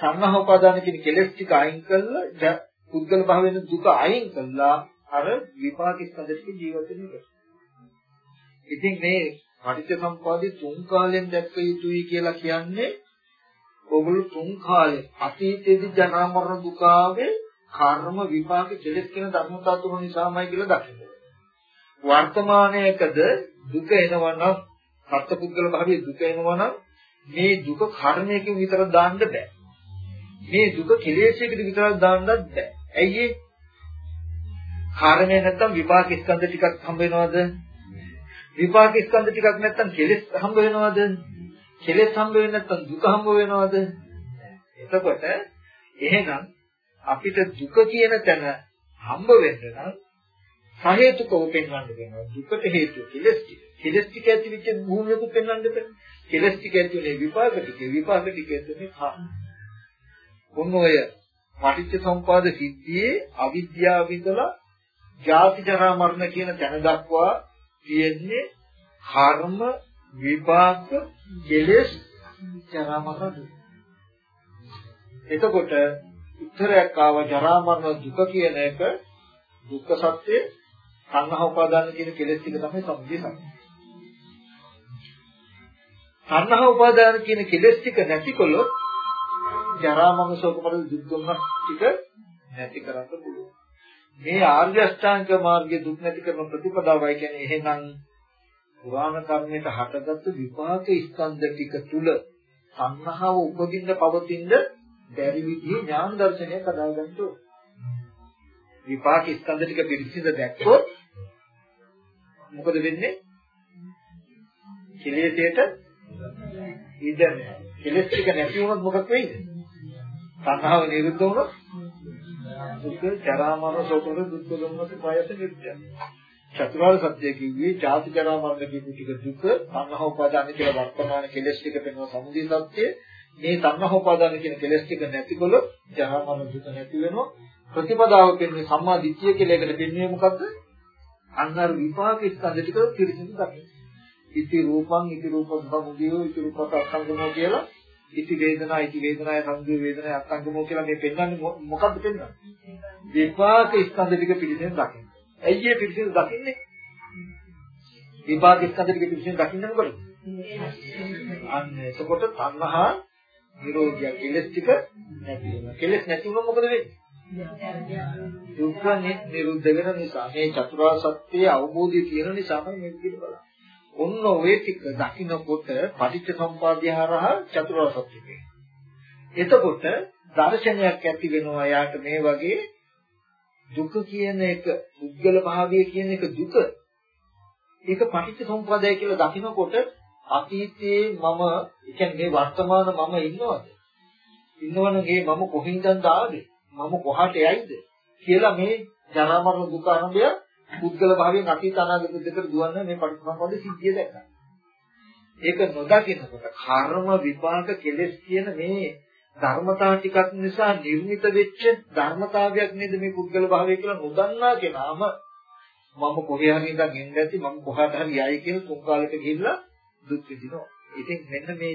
තණ්හා උපාදාන කියන කෙලෙස් ටික අයින් කළා පුද්ගල භාවයෙන් දුක අයින් කළා අර විපාක ස්කන්ධ ටික ජීවත් වෙනවා. ඉතින් මේ පටිච්ච සම්පදාය තුන් කාලෙන් දැක්ක යුතුයි කියලා කියන්නේ ඔගොල්ලෝ තුන් කාලේ අතීතයේදී ජරා මරණ දුක ආවේ කර්ම විපාක කෙලෙස් කියන ධර්මතාව තුන නිසාමයි කියලා දකින්න. වර්තමානයේකද දුක එනවනම් සත්පුද්ගල භාවයේ දුක එනවනම් මේ දුක කර්මයකින් විතර දාන්න බෑ. මේ දුක කෙලෙසයකට විතරක් දාන්නත් බෑ. ඇයි ඒ? කර්මය නැත්තම් විපාක ස්කන්ධ ටිකක් හම්බ වෙනවද? විපාක ස්කන්ධ ටිකක් නැත්තම් කෙලෙස් හම්බ වෙනවද? කෙලෙස් හම්බ වෙන්නේ නැත්තම් දුක හම්බ වෙනවද? එතකොට එහෙනම් අපිට දුක කියන තැන හම්බ වෙන්න නම් සහේතුකව පෙන්වන්න වෙනවා. දුකට හේතුව කෙලෙස් ටික. කෙලෙස් ටික ඇති වෙච්ච භූමියක පෙන්වන්න බෑ. කෙලෙස් ටික ඇති උනේ විපාක ටික. විපාක ටික ඇතුලේ කර්ම. මොන ඔය පටිච්ච සම්පාද සිද්ධියේ අවිද්‍යාව විඳලා ජාති ජරා මරණ කියන තැන දක්වා තියෙන්නේ කර්ම විපාක කෙලෙස් ජරා මරණ එතකොට උත්තරයක් ආව ජරා මරණ දුක කියන එක දුක්ඛ සත්‍ය සංඝහ උපාදාන කියන කෙලෙස් ටික තමයි සමුදය සත්‍ය. සංඝහ උපාදාන කියන කෙලෙස් ටික නැතිකොලොත් ජරා මරණ ශෝක පරිදු දුක් දුන්නක් ටික නැති කරන්න පුළුවන්. මේ ආර්ය අෂ්ටාංග මාර්ගයේ දුක් නැති කරන ප්‍රතිපදාවයි කියන්නේ එහෙනම් පුරාණ කර්මයට හටගත්තු විපාක ස්කන්ධ ටික තුල සංහව උපදින්න පවතින්න බැරි විදිහේ ඥාන දර්ශනයක් හදාගන්න ඕන. විපාක ස්කන්ධ ටික පිළිසිඳ දැක්කොත් මොකද වෙන්නේ? කෙලෙසයට ඉඩ නැහැ. කෙලෙස් ටික නැති වුණොත් මොකක් වෙයිද? සංහව නිරුද්ධ වුණොත් දුක් ජරා මරණ සෝතර දුක් දුන්නත් ප්‍රයස නිරුද්ධ. චතුරාර්ය සත්‍ය කිව්වේ ජාති ජරා මරණ කියපු ටික දුක සංඝහ උපාදාන කියලා වර්තමාන කෙලෙස් ටික පෙන්වන සමුදය සත්‍ය. මේ සංඝහ උපාදාන කියන කෙලෙස් ටික නැතිකොලොත් ජරා මරණ දුක නැති වෙනවා. ප්‍රතිපදාව පෙන්වන්නේ සම්මා දිට්ඨිය කියලා එකට පෙන්වන්නේ මොකද්ද? අන්නර විපාක ස්කන්ධ ටික පිරිසිදු දකින්න. ඉති රූපං ඉති රූපං සමුදයෝ ඉති රූපක අසංගමෝ කියලා ඉති වේදනා ඉති වේදනාය සංදේ වේදනාය අසංගමෝ කියලා මේ පෙන්වන්නේ මොකද්ද පෙන්වන්නේ විපාක ස්කන්ධ ටික පිළිසෙන් දකින්න ඇයි ඒ පිළිසින් දකින්නේ? විපාක ස්කන්ධ ටික පිළිසින් දකින්න මොකද? අන්න එතකොට තණ්හා නිරෝධය කෙලස් ටික නැති වෙනවා. කෙලස් නැති වුණොත් මොකද වෙන්නේ? දුක්ඛ නිරුද්ධ වෙන නිසා මේ චතුරාර්ය සත්‍ය අවබෝධය තියෙන නිසා මේ විදිහට බලන්න. ඔන්න ඔය ටික දකින්නකොට පටිච්ච සම්පදාය හරහා චතුරාර්ය සත්‍ය එතකොට දර්ශනයක් ඇති වෙනවා යාට මේ වගේ දුක කියන එක පුද්ගල භාවය කියන එක දුක ඒක පටිච්ච සමුප්පාදය කියලා දකිනකොට අතීතයේ මම කියන්නේ මේ වර්තමාන මම ඉන්නවද? ඉන්නවනම් ඒ මම කොහින්දද ආවේ? මම කොහාට යයිද? කියලා මේ ජරා මරණ දුක අනුභවය පුද්ගල භාවයෙන් අතීත අනාගත දෙකට දුවන්න මේ පටිච්චසමුප්පාද සිද්ධිය දැක්කා. ඒක නොදකිනකොට කර්ම විපාක කෙලෙස් කියන මේ ධර්මතා ටිකක් නිසා නිර්මිත වෙච්ච ධර්මතාවයක් නේද මේ පුද්ගල භාවය කියලා නොදන්නා කෙනාම මම කොහේ හරි ඉඳන් එන්න ඇති මම කොහාට හරි යයි කියලා තුන් කාලෙක ගිහිල්ලා දුක් විඳිනවා. ඉතින් මෙන්න මේ